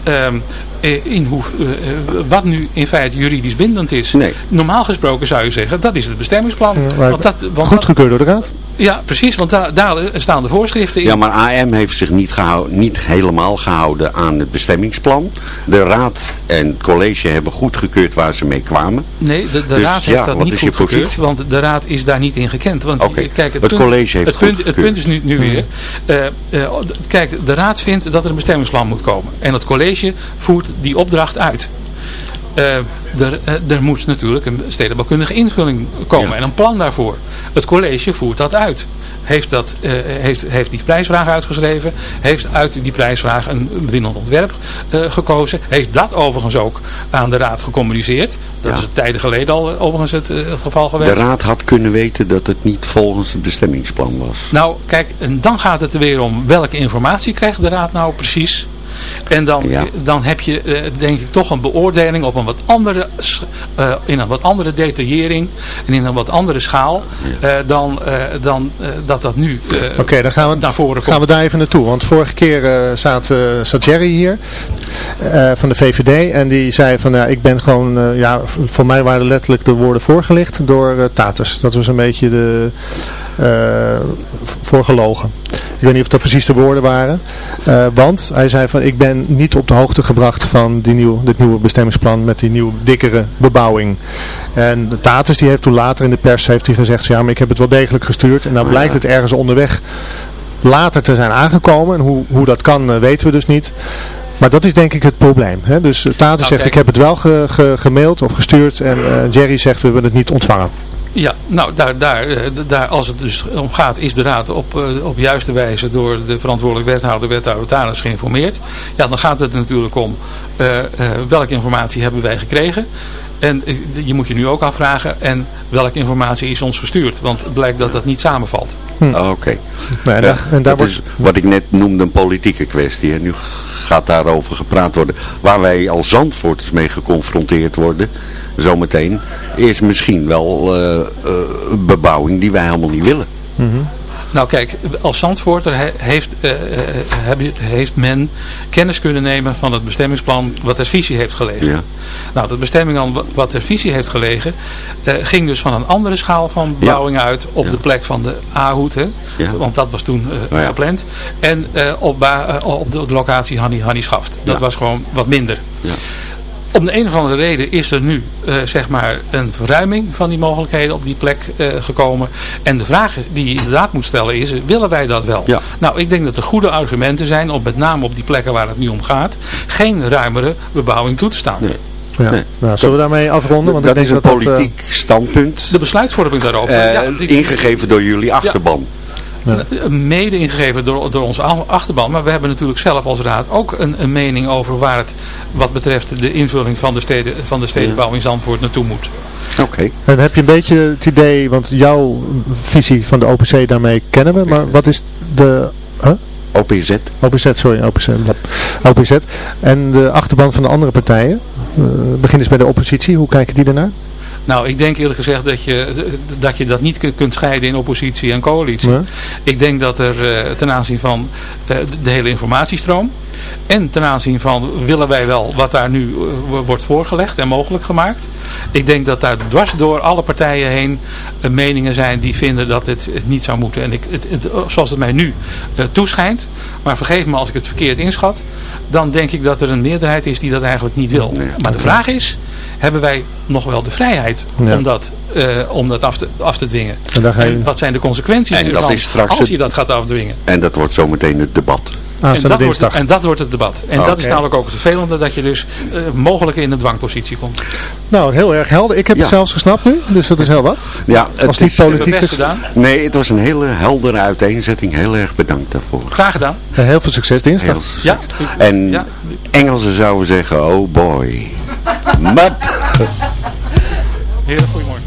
ehm, eh, in hoe, eh, eh, wat nu in feite juridisch bindend is. Nee. Normaal gesproken zou je zeggen, dat is het bestemmingsplan. Ja, want dat, want Goedgekeurd door de raad? Ja, precies, want daar, daar staan de voorschriften in. Ja, maar AM heeft zich niet, gehou- niet helemaal gehouden aan het bestemmingsplan. De raad en het college hebben goedgekeurd waar ze mee kwamen. Nee, de, de Dus raad ja, heeft dat wat niet is je goedgekeurd, want de raad is daar niet in gekend. Want kijk, het punt, college heeft het punt, het punt is nu, nu weer, eh, eh, kijk, de raad vindt dat er een bestemmingsplan moet komen. En het college voert die opdracht uit. Eh, er, eh, er moet natuurlijk een stedenbouwkundige invulling komen Ja. en een plan daarvoor. Het college voert dat uit. Heeft, dat, eh, heeft, heeft die prijsvraag uitgeschreven. Heeft uit die prijsvraag een winnend ontwerp gekozen. Heeft dat overigens ook aan de raad gecommuniceerd. Dat Ja. is tijden geleden al overigens het, het geval geweest. De raad had kunnen weten dat het niet volgens het bestemmingsplan was. Nou, kijk, en dan gaat het er weer om welke informatie krijgt de raad nou precies. En dan, Ja. dan heb je eh, denk ik toch een beoordeling op een wat andere, eh, in een wat andere detaillering en in een wat andere schaal eh, dan, dan dat dat nu Oké, dan gaan we, naar voren komt. gaan we daar even naartoe. Want vorige keer zat, zat Jerry hier van de VVD. En die zei van ja, ik ben gewoon, ja, voor mij waren letterlijk de woorden voorgelicht door Tatus. Dat was een beetje de eh, v- voorgelogen. Ik weet niet of dat precies de woorden waren. Eh, want hij zei van ik ben niet op de hoogte gebracht van die nieuw, dit nieuwe bestemmingsplan met die nieuwe dikkere bebouwing. En de Tatus die heeft toen later in de pers heeft hij gezegd ja maar ik heb het wel degelijk gestuurd. En nou blijkt het ergens onderweg later te zijn aangekomen. En hoe, hoe dat kan eh, weten we dus niet. Maar dat is denk ik het probleem. Hè? Dus Tatus zegt kijk. ik heb het wel ge, ge- gemaild of gestuurd. En Jerry zegt we hebben het niet ontvangen. Ja, nou daar, daar, eh, daar, als het dus om gaat, is de raad op, eh, op juiste wijze door de verantwoordelijk wethouder, wethouder Tanis geïnformeerd. Ja, dan gaat het natuurlijk om eh, welke informatie hebben wij gekregen. En eh, je moet je nu ook afvragen, en welke informatie is ons verstuurd? Want het blijkt dat dat niet samenvalt. Ah, Oké. Nou, en Ja, daar, en daar dat wordt, is wat ik net noemde een politieke kwestie. En nu gaat daarover gepraat worden. Waar wij als Zandvoorters mee geconfronteerd worden, zometeen, is misschien wel eh, eh, bebouwing die wij helemaal niet willen. Nou kijk, als Zandvoorter he- heeft, eh, eh, heeft men kennis kunnen nemen van het bestemmingsplan wat ter visie heeft gelegen. Ja. Nou, dat bestemmingsplan wa- wat ter visie heeft gelegen, eh, ging dus van een andere schaal van bebouwing uit op Ja. de plek van de A-hoed. Want dat was toen Oh gepland. En op, op de, locatie Hanni, Hanni Schaft. Dat was gewoon wat minder. Ja. Om de een of andere reden is er nu eh, zeg maar een verruiming van die mogelijkheden op die plek eh, gekomen. En de vraag die je inderdaad moet stellen is, willen wij dat wel? Ja. Nou, ik denk dat er goede argumenten zijn om met name op die plekken waar het nu om gaat, geen ruimere bebouwing toe te staan. Nee. ja. Nee. nou, zullen we daarmee afronden? Want dat ik is denk een dat dat, eh, politiek standpunt. De besluitvorming daarover, ja, die- ingegeven door jullie achterban. Eh, mede ingegeven door, door onze achterban. Maar we hebben natuurlijk zelf als raad ook een, een mening over waar het wat betreft de invulling van de, steden, van de stedenbouw in Zandvoort naartoe moet. Oké. En heb je een beetje het idee, want jouw visie van de OPC daarmee kennen we, maar wat is de... Huh? OPZ. OPZ, sorry, OPZ. OPZ. En de achterban van de andere partijen? begin eens bij de oppositie. Hoe kijken die ernaar? Nou, ik denk eerlijk gezegd dat je dat, je dat niet kun- kunt scheiden in oppositie en coalitie. Ik denk dat er eh, ten aanzien van eh, de hele informatiestroom en ten aanzien van willen wij wel wat daar nu eh, wordt voorgelegd en mogelijk gemaakt. Ik denk dat daar dwars door alle partijen heen eh, meningen zijn die vinden dat het, het niet zou moeten. En ik, het, het, zoals het mij nu eh, toeschijnt, maar vergeef me als ik het verkeerd inschat, dan denk ik dat er een meerderheid is die dat eigenlijk niet wil. Maar de vraag is, hebben wij nog wel de vrijheid Ja. om dat, eh, om dat af, te, af te dwingen? En wat zijn de consequenties En dat ervan is straks als je dat gaat afdwingen? En dat wordt zometeen het debat. En dat, wordt, dinsdag. en dat wordt het debat. En dat is namelijk ook het vervelende dat je dus eh, mogelijk in een dwangpositie komt. Nou, heel erg helder. Ik heb het Ja. zelfs gesnapt nu, dus dat is heel wat. Ja, Als het niet is, politiek gedaan. Nee, het was een hele heldere uiteenzetting. Heel erg bedankt daarvoor. Graag gedaan. Eh, Heel veel succes dinsdag. Heel Ja. En Ja. Engelsen zouden zeggen, oh boy. Maar Hele goedemorgen.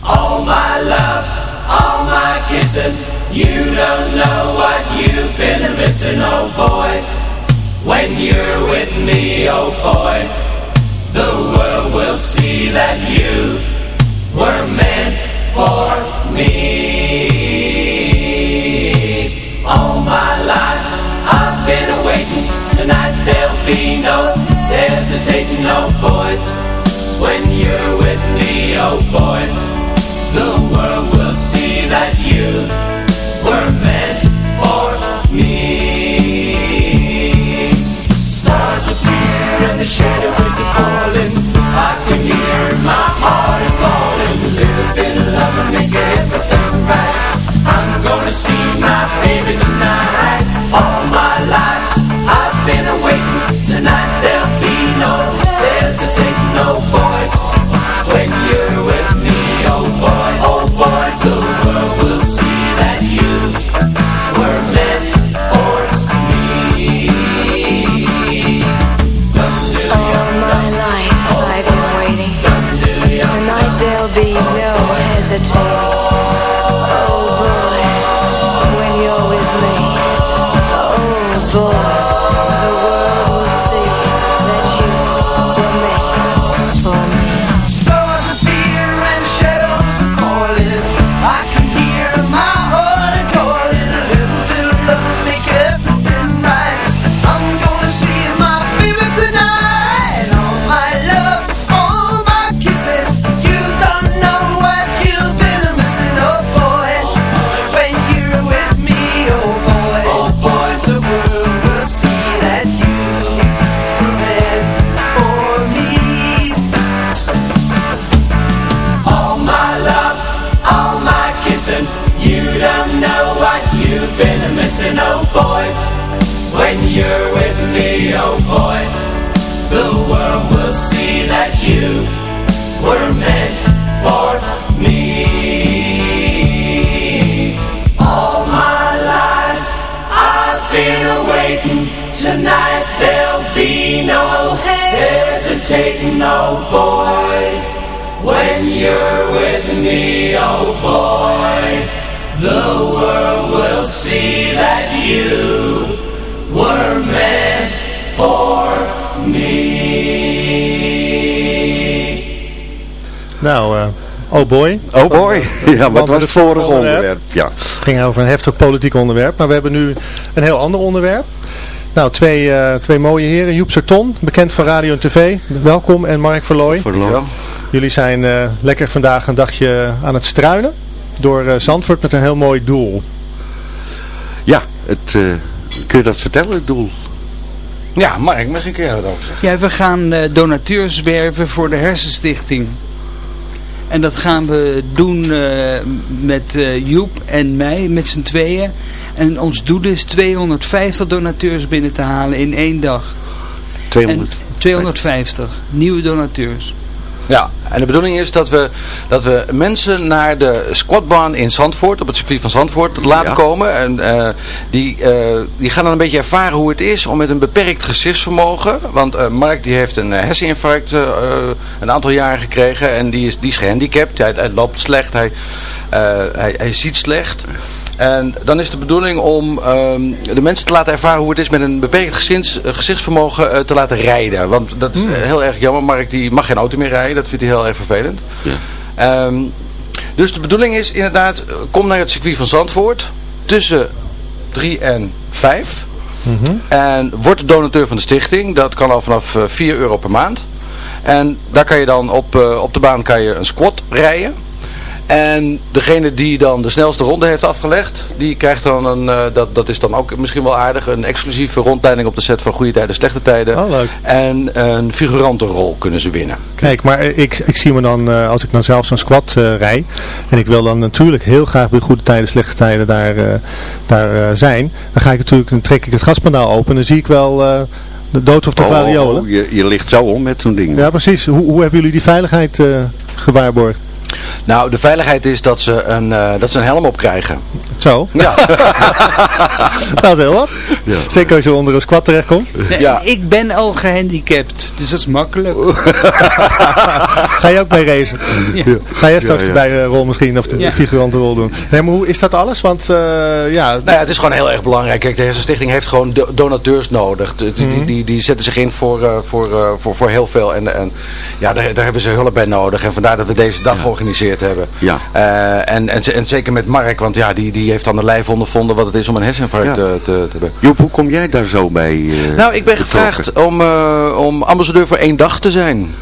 All my love, all my kissing. You don't know what you've been missing, oh boy. When you're with me, oh boy, the world will see that you were meant for me. All my life I've been waiting. Tonight there'll be no hesitating, oh boy. When you're with me, oh boy, the world will see that you Nou, eh, oh boy. Oh boy. Ja, wat was het vorige onderwerp? onderwerp? Ja. Het ging over een heftig politiek onderwerp. Maar we hebben nu een heel ander onderwerp. Nou, twee, eh, twee mooie heren. Joep Serton, bekend van radio en tv. Welkom. En Mark Verlooy. Verloren. Jullie zijn eh, lekker vandaag een dagje aan het struinen. Door eh, Zandvoort met een heel mooi doel. Het, eh, kun je dat vertellen, het doel? Ja, Mark, mag ik er wat over zeggen? Ja, we gaan eh, donateurs werven voor de Hersenstichting. En dat gaan we doen eh, met eh, Joep en mij, met z'n tweeën. En ons doel is 250 donateurs binnen te halen in één dag. 200. En 250 nieuwe donateurs. Ja, en de bedoeling is dat we, dat we mensen naar de squatbaan in Zandvoort, op het circuit van Zandvoort, laten Ja. komen. En eh, die, eh, die gaan dan een beetje ervaren hoe het is om met een beperkt gezichtsvermogen. Want eh, Mark die heeft een herseninfarct een aantal jaren gekregen en die is, die is gehandicapt. Hij, hij loopt slecht, hij, hij, hij ziet slecht. En dan is de bedoeling om ehm, de mensen te laten ervaren hoe het is met een beperkt gezins, eh, gezichtsvermogen eh, te laten rijden. Want dat is Hmm. eh, heel erg jammer. Mark die mag geen auto meer rijden. Dat vindt hij heel erg vervelend. Ehm, dus de bedoeling is inderdaad, kom naar het circuit van Zandvoort tussen 3 en 5. En word de donateur van de stichting. Dat kan al vanaf eh, 4 euro per maand. En daar kan je dan op, op de baan kan je een squat rijden. En degene die dan de snelste ronde heeft afgelegd, die krijgt dan een, eh, dat, dat is dan ook misschien wel aardig, een exclusieve rondleiding op de set van Goede Tijden, Slechte Tijden. Oh, leuk. En een figurantenrol kunnen ze winnen. Kijk, maar ik, ik zie me dan, eh, als ik dan zelf zo'n squat eh rij, en ik wil dan natuurlijk heel graag bij goede tijden, slechte tijden daar, eh, daar eh, zijn, dan ga ik natuurlijk, dan trek ik het gaspedaal open en dan zie ik wel eh, de dood of de Oh, oh, je, je ligt zo om met zo'n ding. Ja, precies. Hoe, hoe hebben jullie die veiligheid eh, gewaarborgd? Nou, de veiligheid is dat ze een, eh, dat ze een helm op krijgen. Zo? Ja. dat is heel wat. Zeker als je onder een squat terechtkomt. Nee, Ja. Ik ben al gehandicapt, dus dat is makkelijk. Ga je ook mee racen? Ja. Ga jij straks Ja, ja. de bijrol misschien, of de Ja. figurantenrol doen? Nee, maar hoe is dat alles? Want eh, ja, Nou ja, het is gewoon heel erg belangrijk. Kijk, de Hersenstichting heeft gewoon do- donateurs nodig. De- die, die, die, die zetten zich in voor, eh, voor, eh, voor, voor heel veel. En, en ja, daar, daar hebben ze hulp bij nodig. En vandaar dat we deze dag georganiseerd hebben. Ja. Eh, en, en, en zeker met Mark, want ja, die, die heeft aan de lijf ondervonden wat het is om een herseninfarct Ja. te, te, te hebben. Joep, hoe kom jij daar zo bij eh, Nou, ik ben betrokken? gevraagd om, eh, om ambassadeur voor één dag te zijn.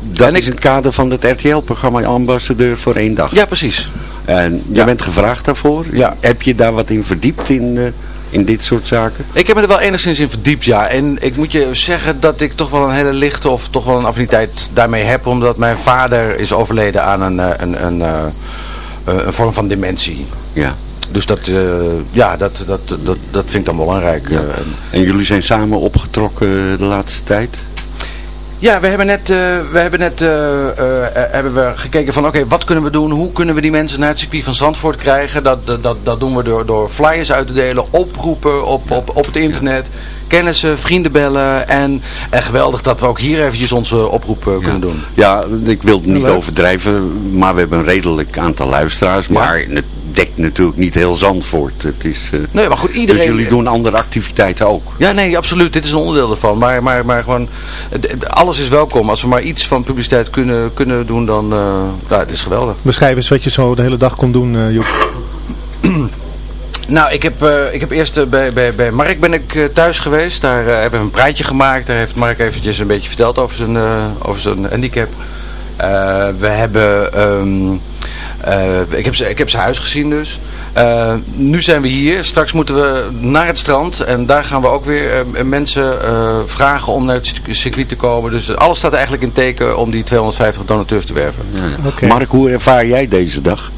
Dat En is ik- het kader van het RTL-programma Ambassadeur voor één dag. Ja, precies. En je Ja. bent gevraagd daarvoor. Ja. Heb je daar wat in verdiept in, eh, in dit soort zaken? Ik heb me er wel enigszins in verdiept, ja. En ik moet je zeggen dat ik toch wel een hele lichte of toch wel een affiniteit daarmee heb. Omdat mijn vader is overleden aan een, eh, een, een, eh, eh, een vorm van dementie. Ja. Dus dat, eh, ja, dat, dat, dat, dat vind ik dan belangrijk. ja. En jullie zijn samen opgetrokken de laatste tijd? Ja, we hebben net, eh, we hebben, net eh, eh, hebben we gekeken van oké, wat kunnen we doen? Hoe kunnen we die mensen naar het circuit van Zandvoort krijgen? Dat, dat, dat, dat doen we door, door flyers uit te delen, oproepen op, op, op het internet. Kennissen, vrienden bellen. En, en geweldig dat we ook hier eventjes onze oproep eh, kunnen doen. Ja, ik wil het niet Leuk. overdrijven, maar we hebben een redelijk aantal luisteraars. Maar het dekt natuurlijk niet heel Zandvoort. Het is, eh, Nee, maar goed, iedereen... Dus jullie doen andere activiteiten ook? Ja, nee, absoluut. Dit is een onderdeel ervan. Maar, maar, maar gewoon, eh, alles is welkom. Als we maar iets van publiciteit kunnen, kunnen doen, dan uh, ja, het is geweldig. beschrijf eens wat je zo de hele dag komt doen, eh Joep. Nou, ik heb, eh, ik heb eerst eh, bij, bij, bij Mark ben ik eh, thuis geweest. Daar hebben we een praatje gemaakt. Daar heeft Mark eventjes een beetje verteld over zijn, eh, over zijn handicap. Eh, we hebben... ehm, eh, ik, heb, ze- ik heb zijn huis gezien dus. Eh, nu zijn we hier. Straks moeten we naar het strand. En daar gaan we ook weer eh, mensen eh, vragen om naar het circuit te komen. Dus alles staat eigenlijk in teken om die 250 donateurs te werven. Oké. Mark, hoe ervaar jij deze dag?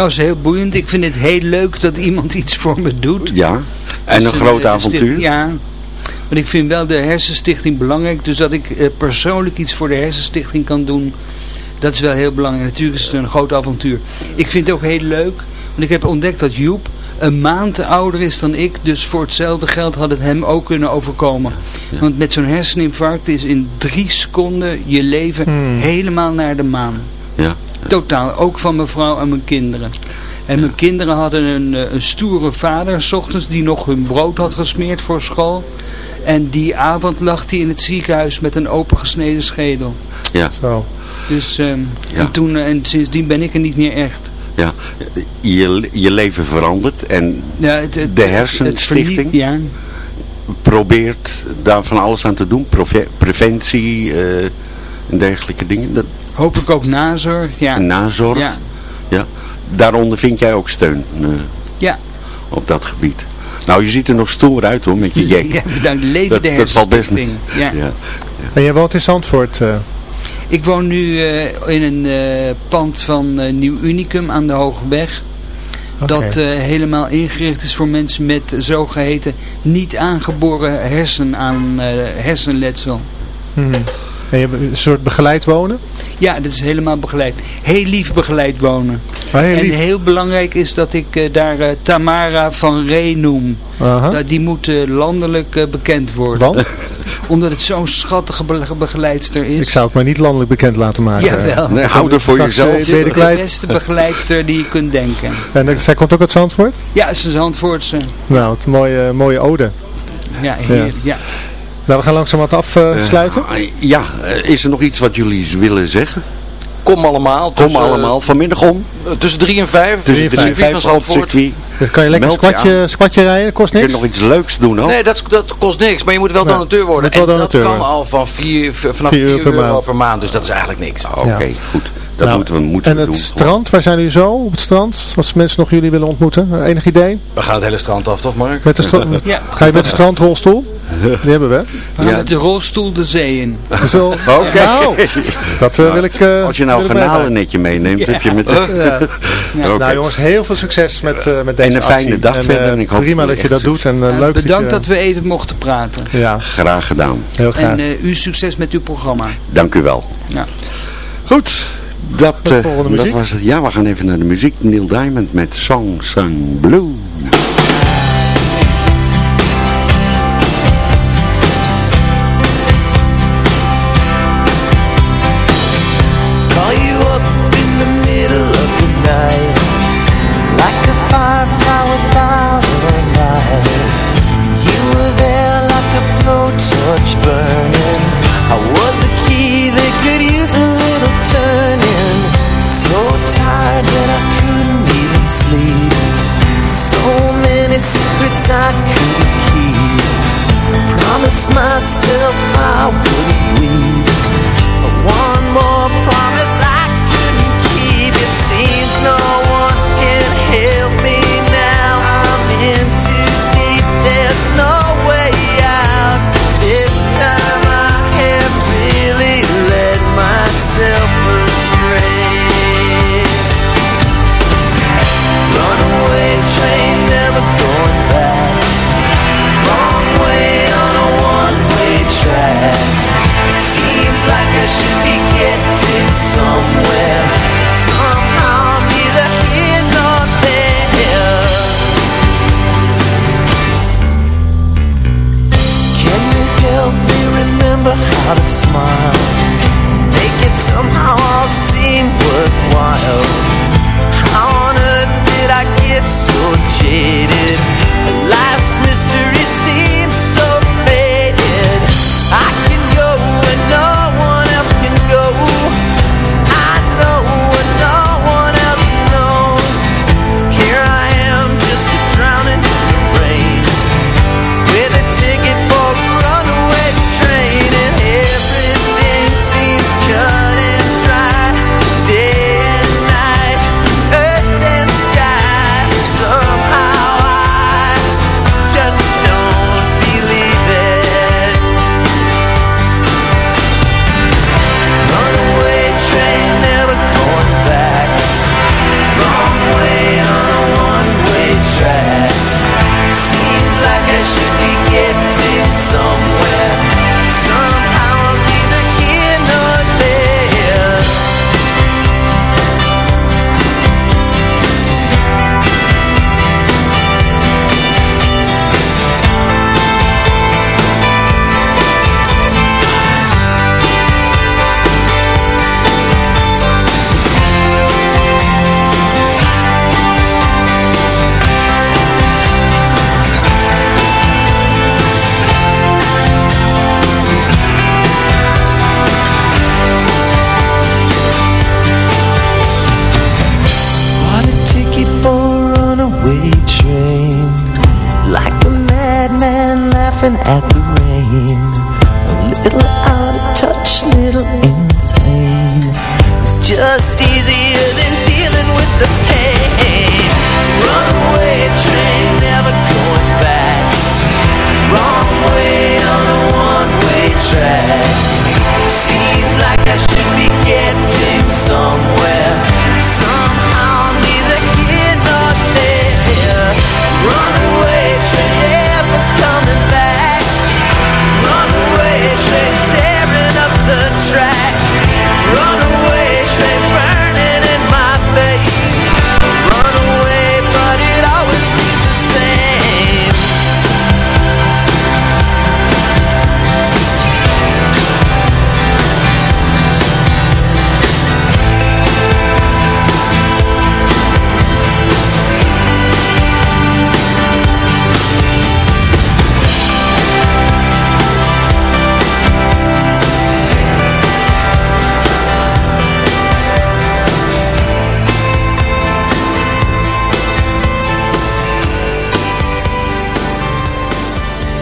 Nou, dat is heel boeiend. Ik vind het heel leuk dat iemand iets voor me doet. Ja. En Dus een groot eh, avontuur? stichting- ja. Maar ik vind wel de hersenstichting belangrijk. Dus dat ik eh, persoonlijk iets voor de hersenstichting kan doen. Dat is wel heel belangrijk. Natuurlijk is het een groot avontuur. Ik vind het ook heel leuk. Want ik heb ontdekt dat Joep een maand ouder is dan ik. Dus voor hetzelfde geld had het hem ook kunnen overkomen. Want met zo'n herseninfarct is in drie seconden je leven Hmm. helemaal naar de maan. Ja. Totaal, ook van mijn vrouw en mijn kinderen. En mijn kinderen hadden een, eh, een stoere vader, s ochtends, die nog hun brood had gesmeerd voor school. En die avond lag hij in het ziekenhuis met een opengesneden schedel. Ja. Zo. Dus, ehm, Ja. en, toen, eh, en sindsdien ben ik er niet meer echt. ja. Je, je leven verandert en Ja, het, het, De Hersenstichting? het verliet- ja. probeert daar van alles aan te doen. Prove- preventie eh, en dergelijke dingen. Dat, Hopelijk ook nazorg. Ja. en nazorg. Ja. Ja. Daaronder vind jij ook steun eh, Ja. op dat gebied. Nou, je ziet er nog stoer uit hoor, met je jek. Ja, bedankt. Leven dat, de dat valt best niet. Ja. Ja. En jij woont in Zandvoort. eh. Ik woon nu eh, in een eh, pand van eh, Nieuw Unicum aan de Hoogweg. Oké. Dat eh, helemaal ingericht is voor mensen met zogeheten niet aangeboren hersen aan, eh, hersenletsel. Mhm. En je hebt een soort begeleid wonen? Ja, dat is helemaal begeleid. Heel lief begeleid wonen. Heel en heel belangrijk is dat ik eh, daar eh, Tamara van Ree noem. Die moet eh, landelijk bekend worden. Want? omdat het zo'n schattige be- begeleidster is. Ik zou het maar niet landelijk bekend laten maken. Jawel. Nee, hou er voor jezelf. de beste begeleidster die je kunt denken. En zij komt ook uit Zandvoort? Ja, ze is Zandvoortse. Nou, het mooie, mooie ode. Ja, heerlijk. Ja. Nou, we gaan langzaam wat afsluiten. Eh, ja, eh, is er nog iets wat jullie willen zeggen? Kom allemaal. Kom tussen, allemaal, vanmiddag om. Tussen drie en vijf. Tussen Het drie en circuit vijf van op het Zandvoort. circuit. Dus kan je lekker een Meld squatje, squatje rijden, kost Kun je niks. nog iets leuks doen ook? Nee, dat, dat kost niks. Maar je moet wel Nee, donateur worden. moet wel en donateur dat kan al van vier, vanaf 4 4 euro euro, per maand. per maand. Dus dat is eigenlijk niks. Oké, Ja. goed. Dat Nou, moeten we, moeten en het doen. strand, waar zijn jullie zo op het strand? Als mensen nog jullie willen ontmoeten. Enig idee? We gaan het hele strand af, toch Mark? Met de Ja. Ga je met de strandrolstoel? Die hebben we. hè? We gaan Ja. met de rolstoel de zee in. Zo, Oké. Nou, dat eh, wil ik... eh, Als je nou zijn. netje meeneemt, heb je met... Ja. Oké. Nou jongens, heel veel succes met, eh, met deze En een fijne actie. dag en, verder en ik hoop prima dat je dat doet en leuk bedankt dat dat we even mochten praten. Ja, Graag gedaan. heel graag. En eh, u succes met uw programma. Dank u wel. Ja. Goed. Dat, De volgende dat was het. Ja, we gaan even naar de muziek. Neil Diamond met Song Sung Blue.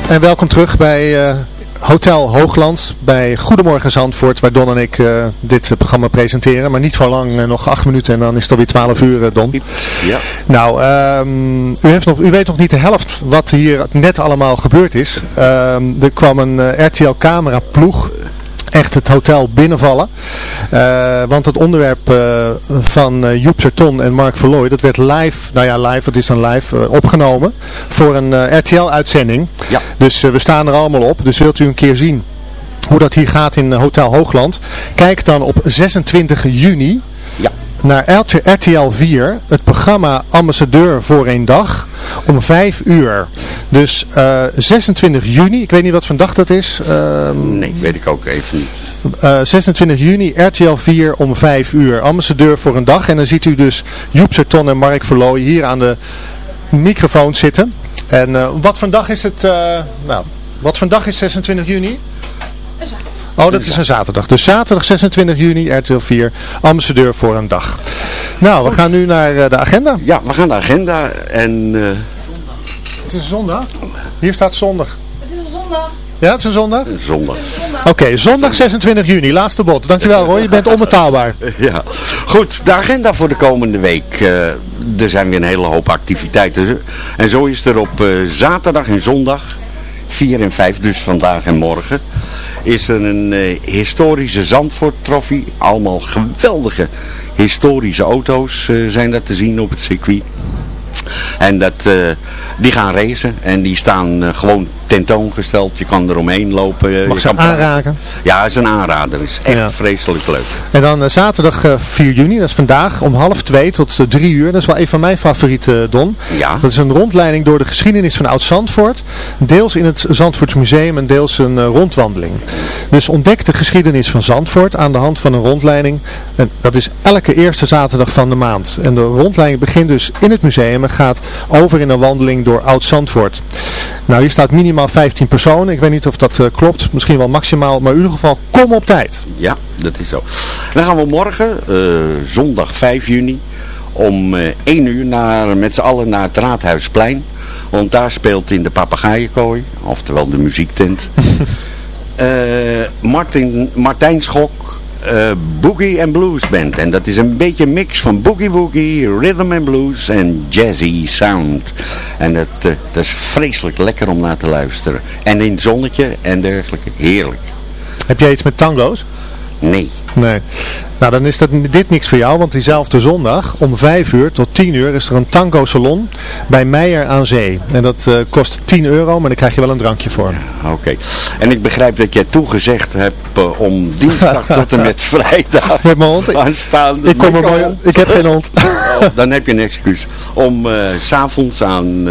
En welkom terug bij eh, Hotel Hoogland bij Goedemorgen Zandvoort, waar Don en ik eh, dit programma presenteren. Maar niet voor lang, eh, nog acht minuten en dan is het alweer twaalf uur, Don. Ja. Nou, ehm, u, heeft nog, u weet nog niet de helft wat hier net allemaal gebeurd is. Ehm, er kwam een RTL camera ploeg echt het hotel binnenvallen. Uh, want het onderwerp uh, van uh, Joep Serton en Mark Verlooy, dat werd live, nou ja live, het is dan live, opgenomen voor een RTL-uitzending. Ja. Dus we staan er allemaal op. Dus wilt u een keer zien hoe dat hier gaat in Hotel Hoogland, kijk dan op 26 juni. Naar RTL 4 het programma Ambassadeur voor een dag om 5 uur. Dus uh, 26 juni, ik weet niet wat voor dag dat is. Uh, nee, weet ik ook even niet. Uh, 26 juni, RTL 4 om 5 uur. Ambassadeur voor een dag. En dan ziet u dus Joep Serton en Mark Verlooy hier aan de microfoon zitten. En uh, wat voor dag is het? Uh, nou, wat voor dag is 26 juni? Oh, dat is een zaterdag. Dus zaterdag 26 juni, RTL 4, ambassadeur voor een dag. Nou, we gaan nu naar uh, de agenda. Ja, we gaan naar de agenda en... Uh... Het is een zondag? Hier staat zondag. Het is een zondag. Ja, het is een zondag? Zondag. Oké, okay, zondag 26 juni, laatste bod. Dankjewel Roy, je bent onbetaalbaar. Ja, goed. De agenda voor de komende week. Uh, er zijn weer een hele hoop activiteiten. En zo is er op zaterdag en zondag, 4 en 5, dus vandaag en morgen is er een uh, historische Zandvoort trofee. Allemaal geweldige historische auto's uh, zijn dat te zien op het circuit. En dat, uh, die gaan racen en die staan gewoon tentoongesteld. Je kan er omheen lopen. Mag je ze aanraken? Ja, het is een aanrader. Het is echt ja. vreselijk leuk. En dan uh, zaterdag uh, 4 juni, dat is vandaag, om half twee tot uh, drie uur. Dat is wel een van mijn favorieten, Don. Ja. Dat is een rondleiding door de geschiedenis van Oud-Zandvoort. Deels in het Zandvoortsmuseum en deels een rondwandeling. Dus ontdek de geschiedenis van Zandvoort aan de hand van een rondleiding. En dat is elke eerste zaterdag van de maand. En de rondleiding begint dus in het museum gaat over in een wandeling door Oud-Zandvoort. Nou, hier staat minimaal 15 personen. Ik weet niet of dat uh, klopt. Misschien wel maximaal. Maar in ieder geval, kom op tijd. Ja, dat is zo. Dan gaan we morgen, uh, zondag 5 juni, om uh, 1 uur naar, met z'n allen naar het Raadhuisplein. Want daar speelt in de papegaaienkooi, oftewel de muziektent, Martin, Martijn Schok uh, Boogie and Blues Band. En dat is een beetje een mix van boogie woogie, rhythm and blues en jazzy sound. En dat, uh, dat is vreselijk lekker om naar te luisteren. En in het zonnetje en dergelijke. Heerlijk. Heb jij iets met tango's? Nee. Nee. Nou, dan is dat, dit niks voor jou, want diezelfde zondag om 5 uur tot 10 uur is er een tango salon bij Meijer aan Zee. En dat uh, kost 10 euro, maar daar krijg je wel een drankje voor. Ja, Oké. Okay. En ik begrijp dat jij toegezegd hebt uh, om dinsdag tot en met vrijdag met mijn hond. aanstaande. Ik, kom er mooi, ik heb geen hond. oh, dan heb je een excuus. Om uh, s'avonds aan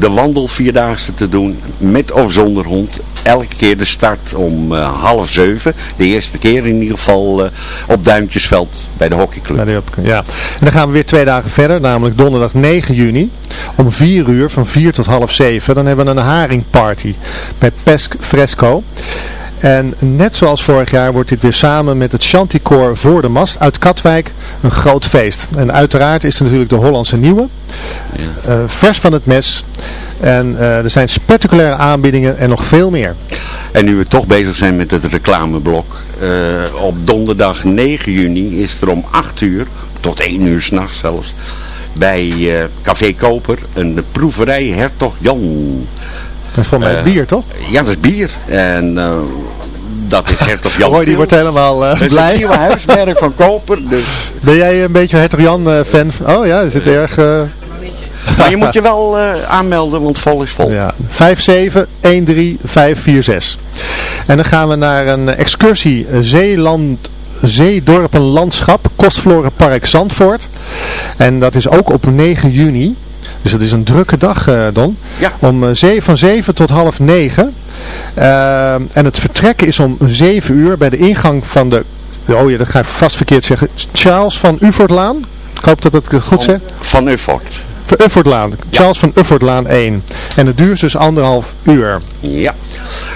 de wandelvierdaagse te doen met of zonder hond. Elke keer de start om uh, half zeven. De eerste keer in ieder geval uh, op Duintjesveld bij de hockeyclub. Ja. En dan gaan we weer twee dagen verder, namelijk donderdag 9 juni. Om 4 uur, van 4 tot half 7. Dan hebben we een haringparty bij Pesk Fresco. En net zoals vorig jaar wordt dit weer samen met het Chanticoor voor de Mast uit Katwijk een groot feest. En uiteraard is er natuurlijk de Hollandse Nieuwe. Ja. Uh, vers van het mes. En uh, er zijn spectaculaire aanbiedingen en nog veel meer. En nu we toch bezig zijn met het reclameblok. Uh, op donderdag 9 juni is er om 8 uur, tot 1 uur s'nachts zelfs, bij Café Koper een proeverij Hertog Jan. Dat is voor mij bier, toch? Ja, dat is bier. En dat is Hertog Jan. Hoi, die wordt helemaal uh, dus blij. een nieuwe huismerk van Koper. Dus. Ben jij een beetje Hertog Jan uh, fan? Oh ja, is het uh, erg... Maar je moet je wel aanmelden, want vol is vol. Ja, 5713546. En dan gaan we naar een excursie Zeeland... Zeedorpen Landschap, Kostverlorenpark Zandvoort. En dat is ook op 9 juni. Dus dat is een drukke dag, uh, Don. Ja. Om uh, zeven, van 7 tot half 9. Uh, en het vertrekken is om 7 uur bij de ingang van de... Oh ja, dat ga ik vast verkeerd zeggen. Charles van Ufortlaan. Ik hoop dat het goed zeg. Van Uffort. Van Uffortlaan. Charles ja. van Uffortlaan 1. En het duurt dus anderhalf uur. Ja.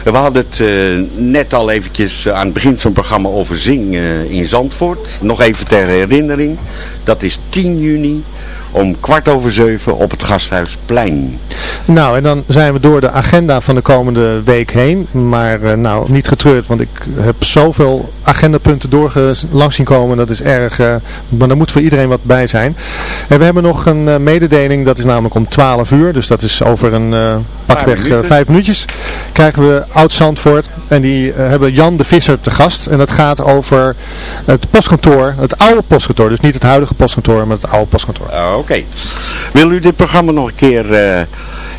We hadden het uh, net al eventjes aan het begin van het programma over Zing uh, in Zandvoort. Nog even ter herinnering. Dat is 10 juni om kwart over zeven op het Gasthuisplein. Nou, en dan zijn we door de agenda van de komende week heen. Maar uh, nou, niet getreurd, want ik heb zoveel agendapunten door langs zien komen. Dat is erg, uh, maar daar moet voor iedereen wat bij zijn. En we hebben nog een uh, mededeling, dat is namelijk om 12 uur. Dus dat is over een pakweg vijf minuutjes. Krijgen we Oud-Zandvoort. En die hebben Jan de Visser te gast. En dat gaat over het postkantoor, het oude postkantoor. Dus niet het huidige postkantoor, maar het oude postkantoor. Ah, oké. Wil u dit programma nog een keer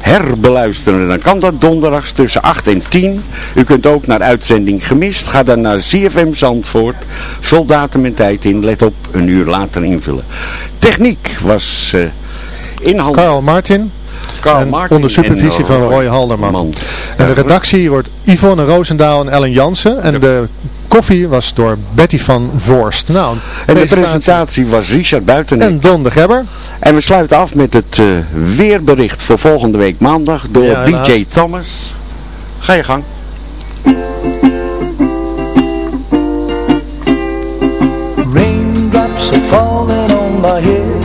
herbeluisteren, dan kan dat donderdags tussen 8 en 10. U kunt ook naar uitzending gemist. Ga dan naar CFM Zandvoort. Vul datum en tijd in. Let op, een uur later invullen. Techniek was uh, in handen. Carl Martin. Carl Martin onder supervisie van Roy Halderman. En de redactie wordt Yvonne Roosendaal en Ellen Jansen. En de koffie was door Betty van Voorst. Nou, en de presentatie was Richard Buiten en Don de Gebber. En we sluiten af met het uh, weerbericht voor volgende week maandag door ja, DJ Thomas. Ga je gang. Raindrops are falling on my head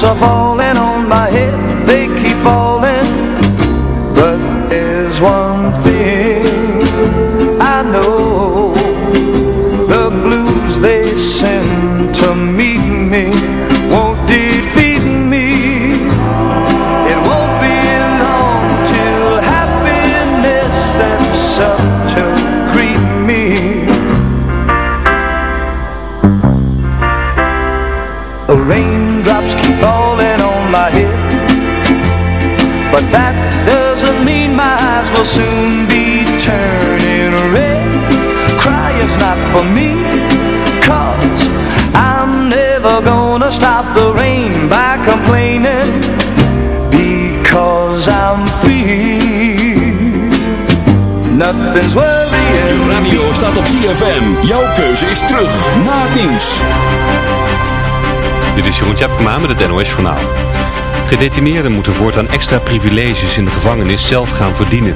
raindrops are falling on my head, they keep falling But there's one thing I know The blues they send to meet me won't defeat me. It won't be long till happiness steps up to greet me. The raindrops will soon be turning red. Crying's not for me gonna stop the rain by complaining Because I'm free. Nothing's worrying De radio staat op CFM Jouw keuze is terug. Na het nieuws. Dit is Jeroen Tjepkema met het NOS Journaal Gedetineerden moeten voortaan extra privileges in de gevangenis zelf gaan verdienen.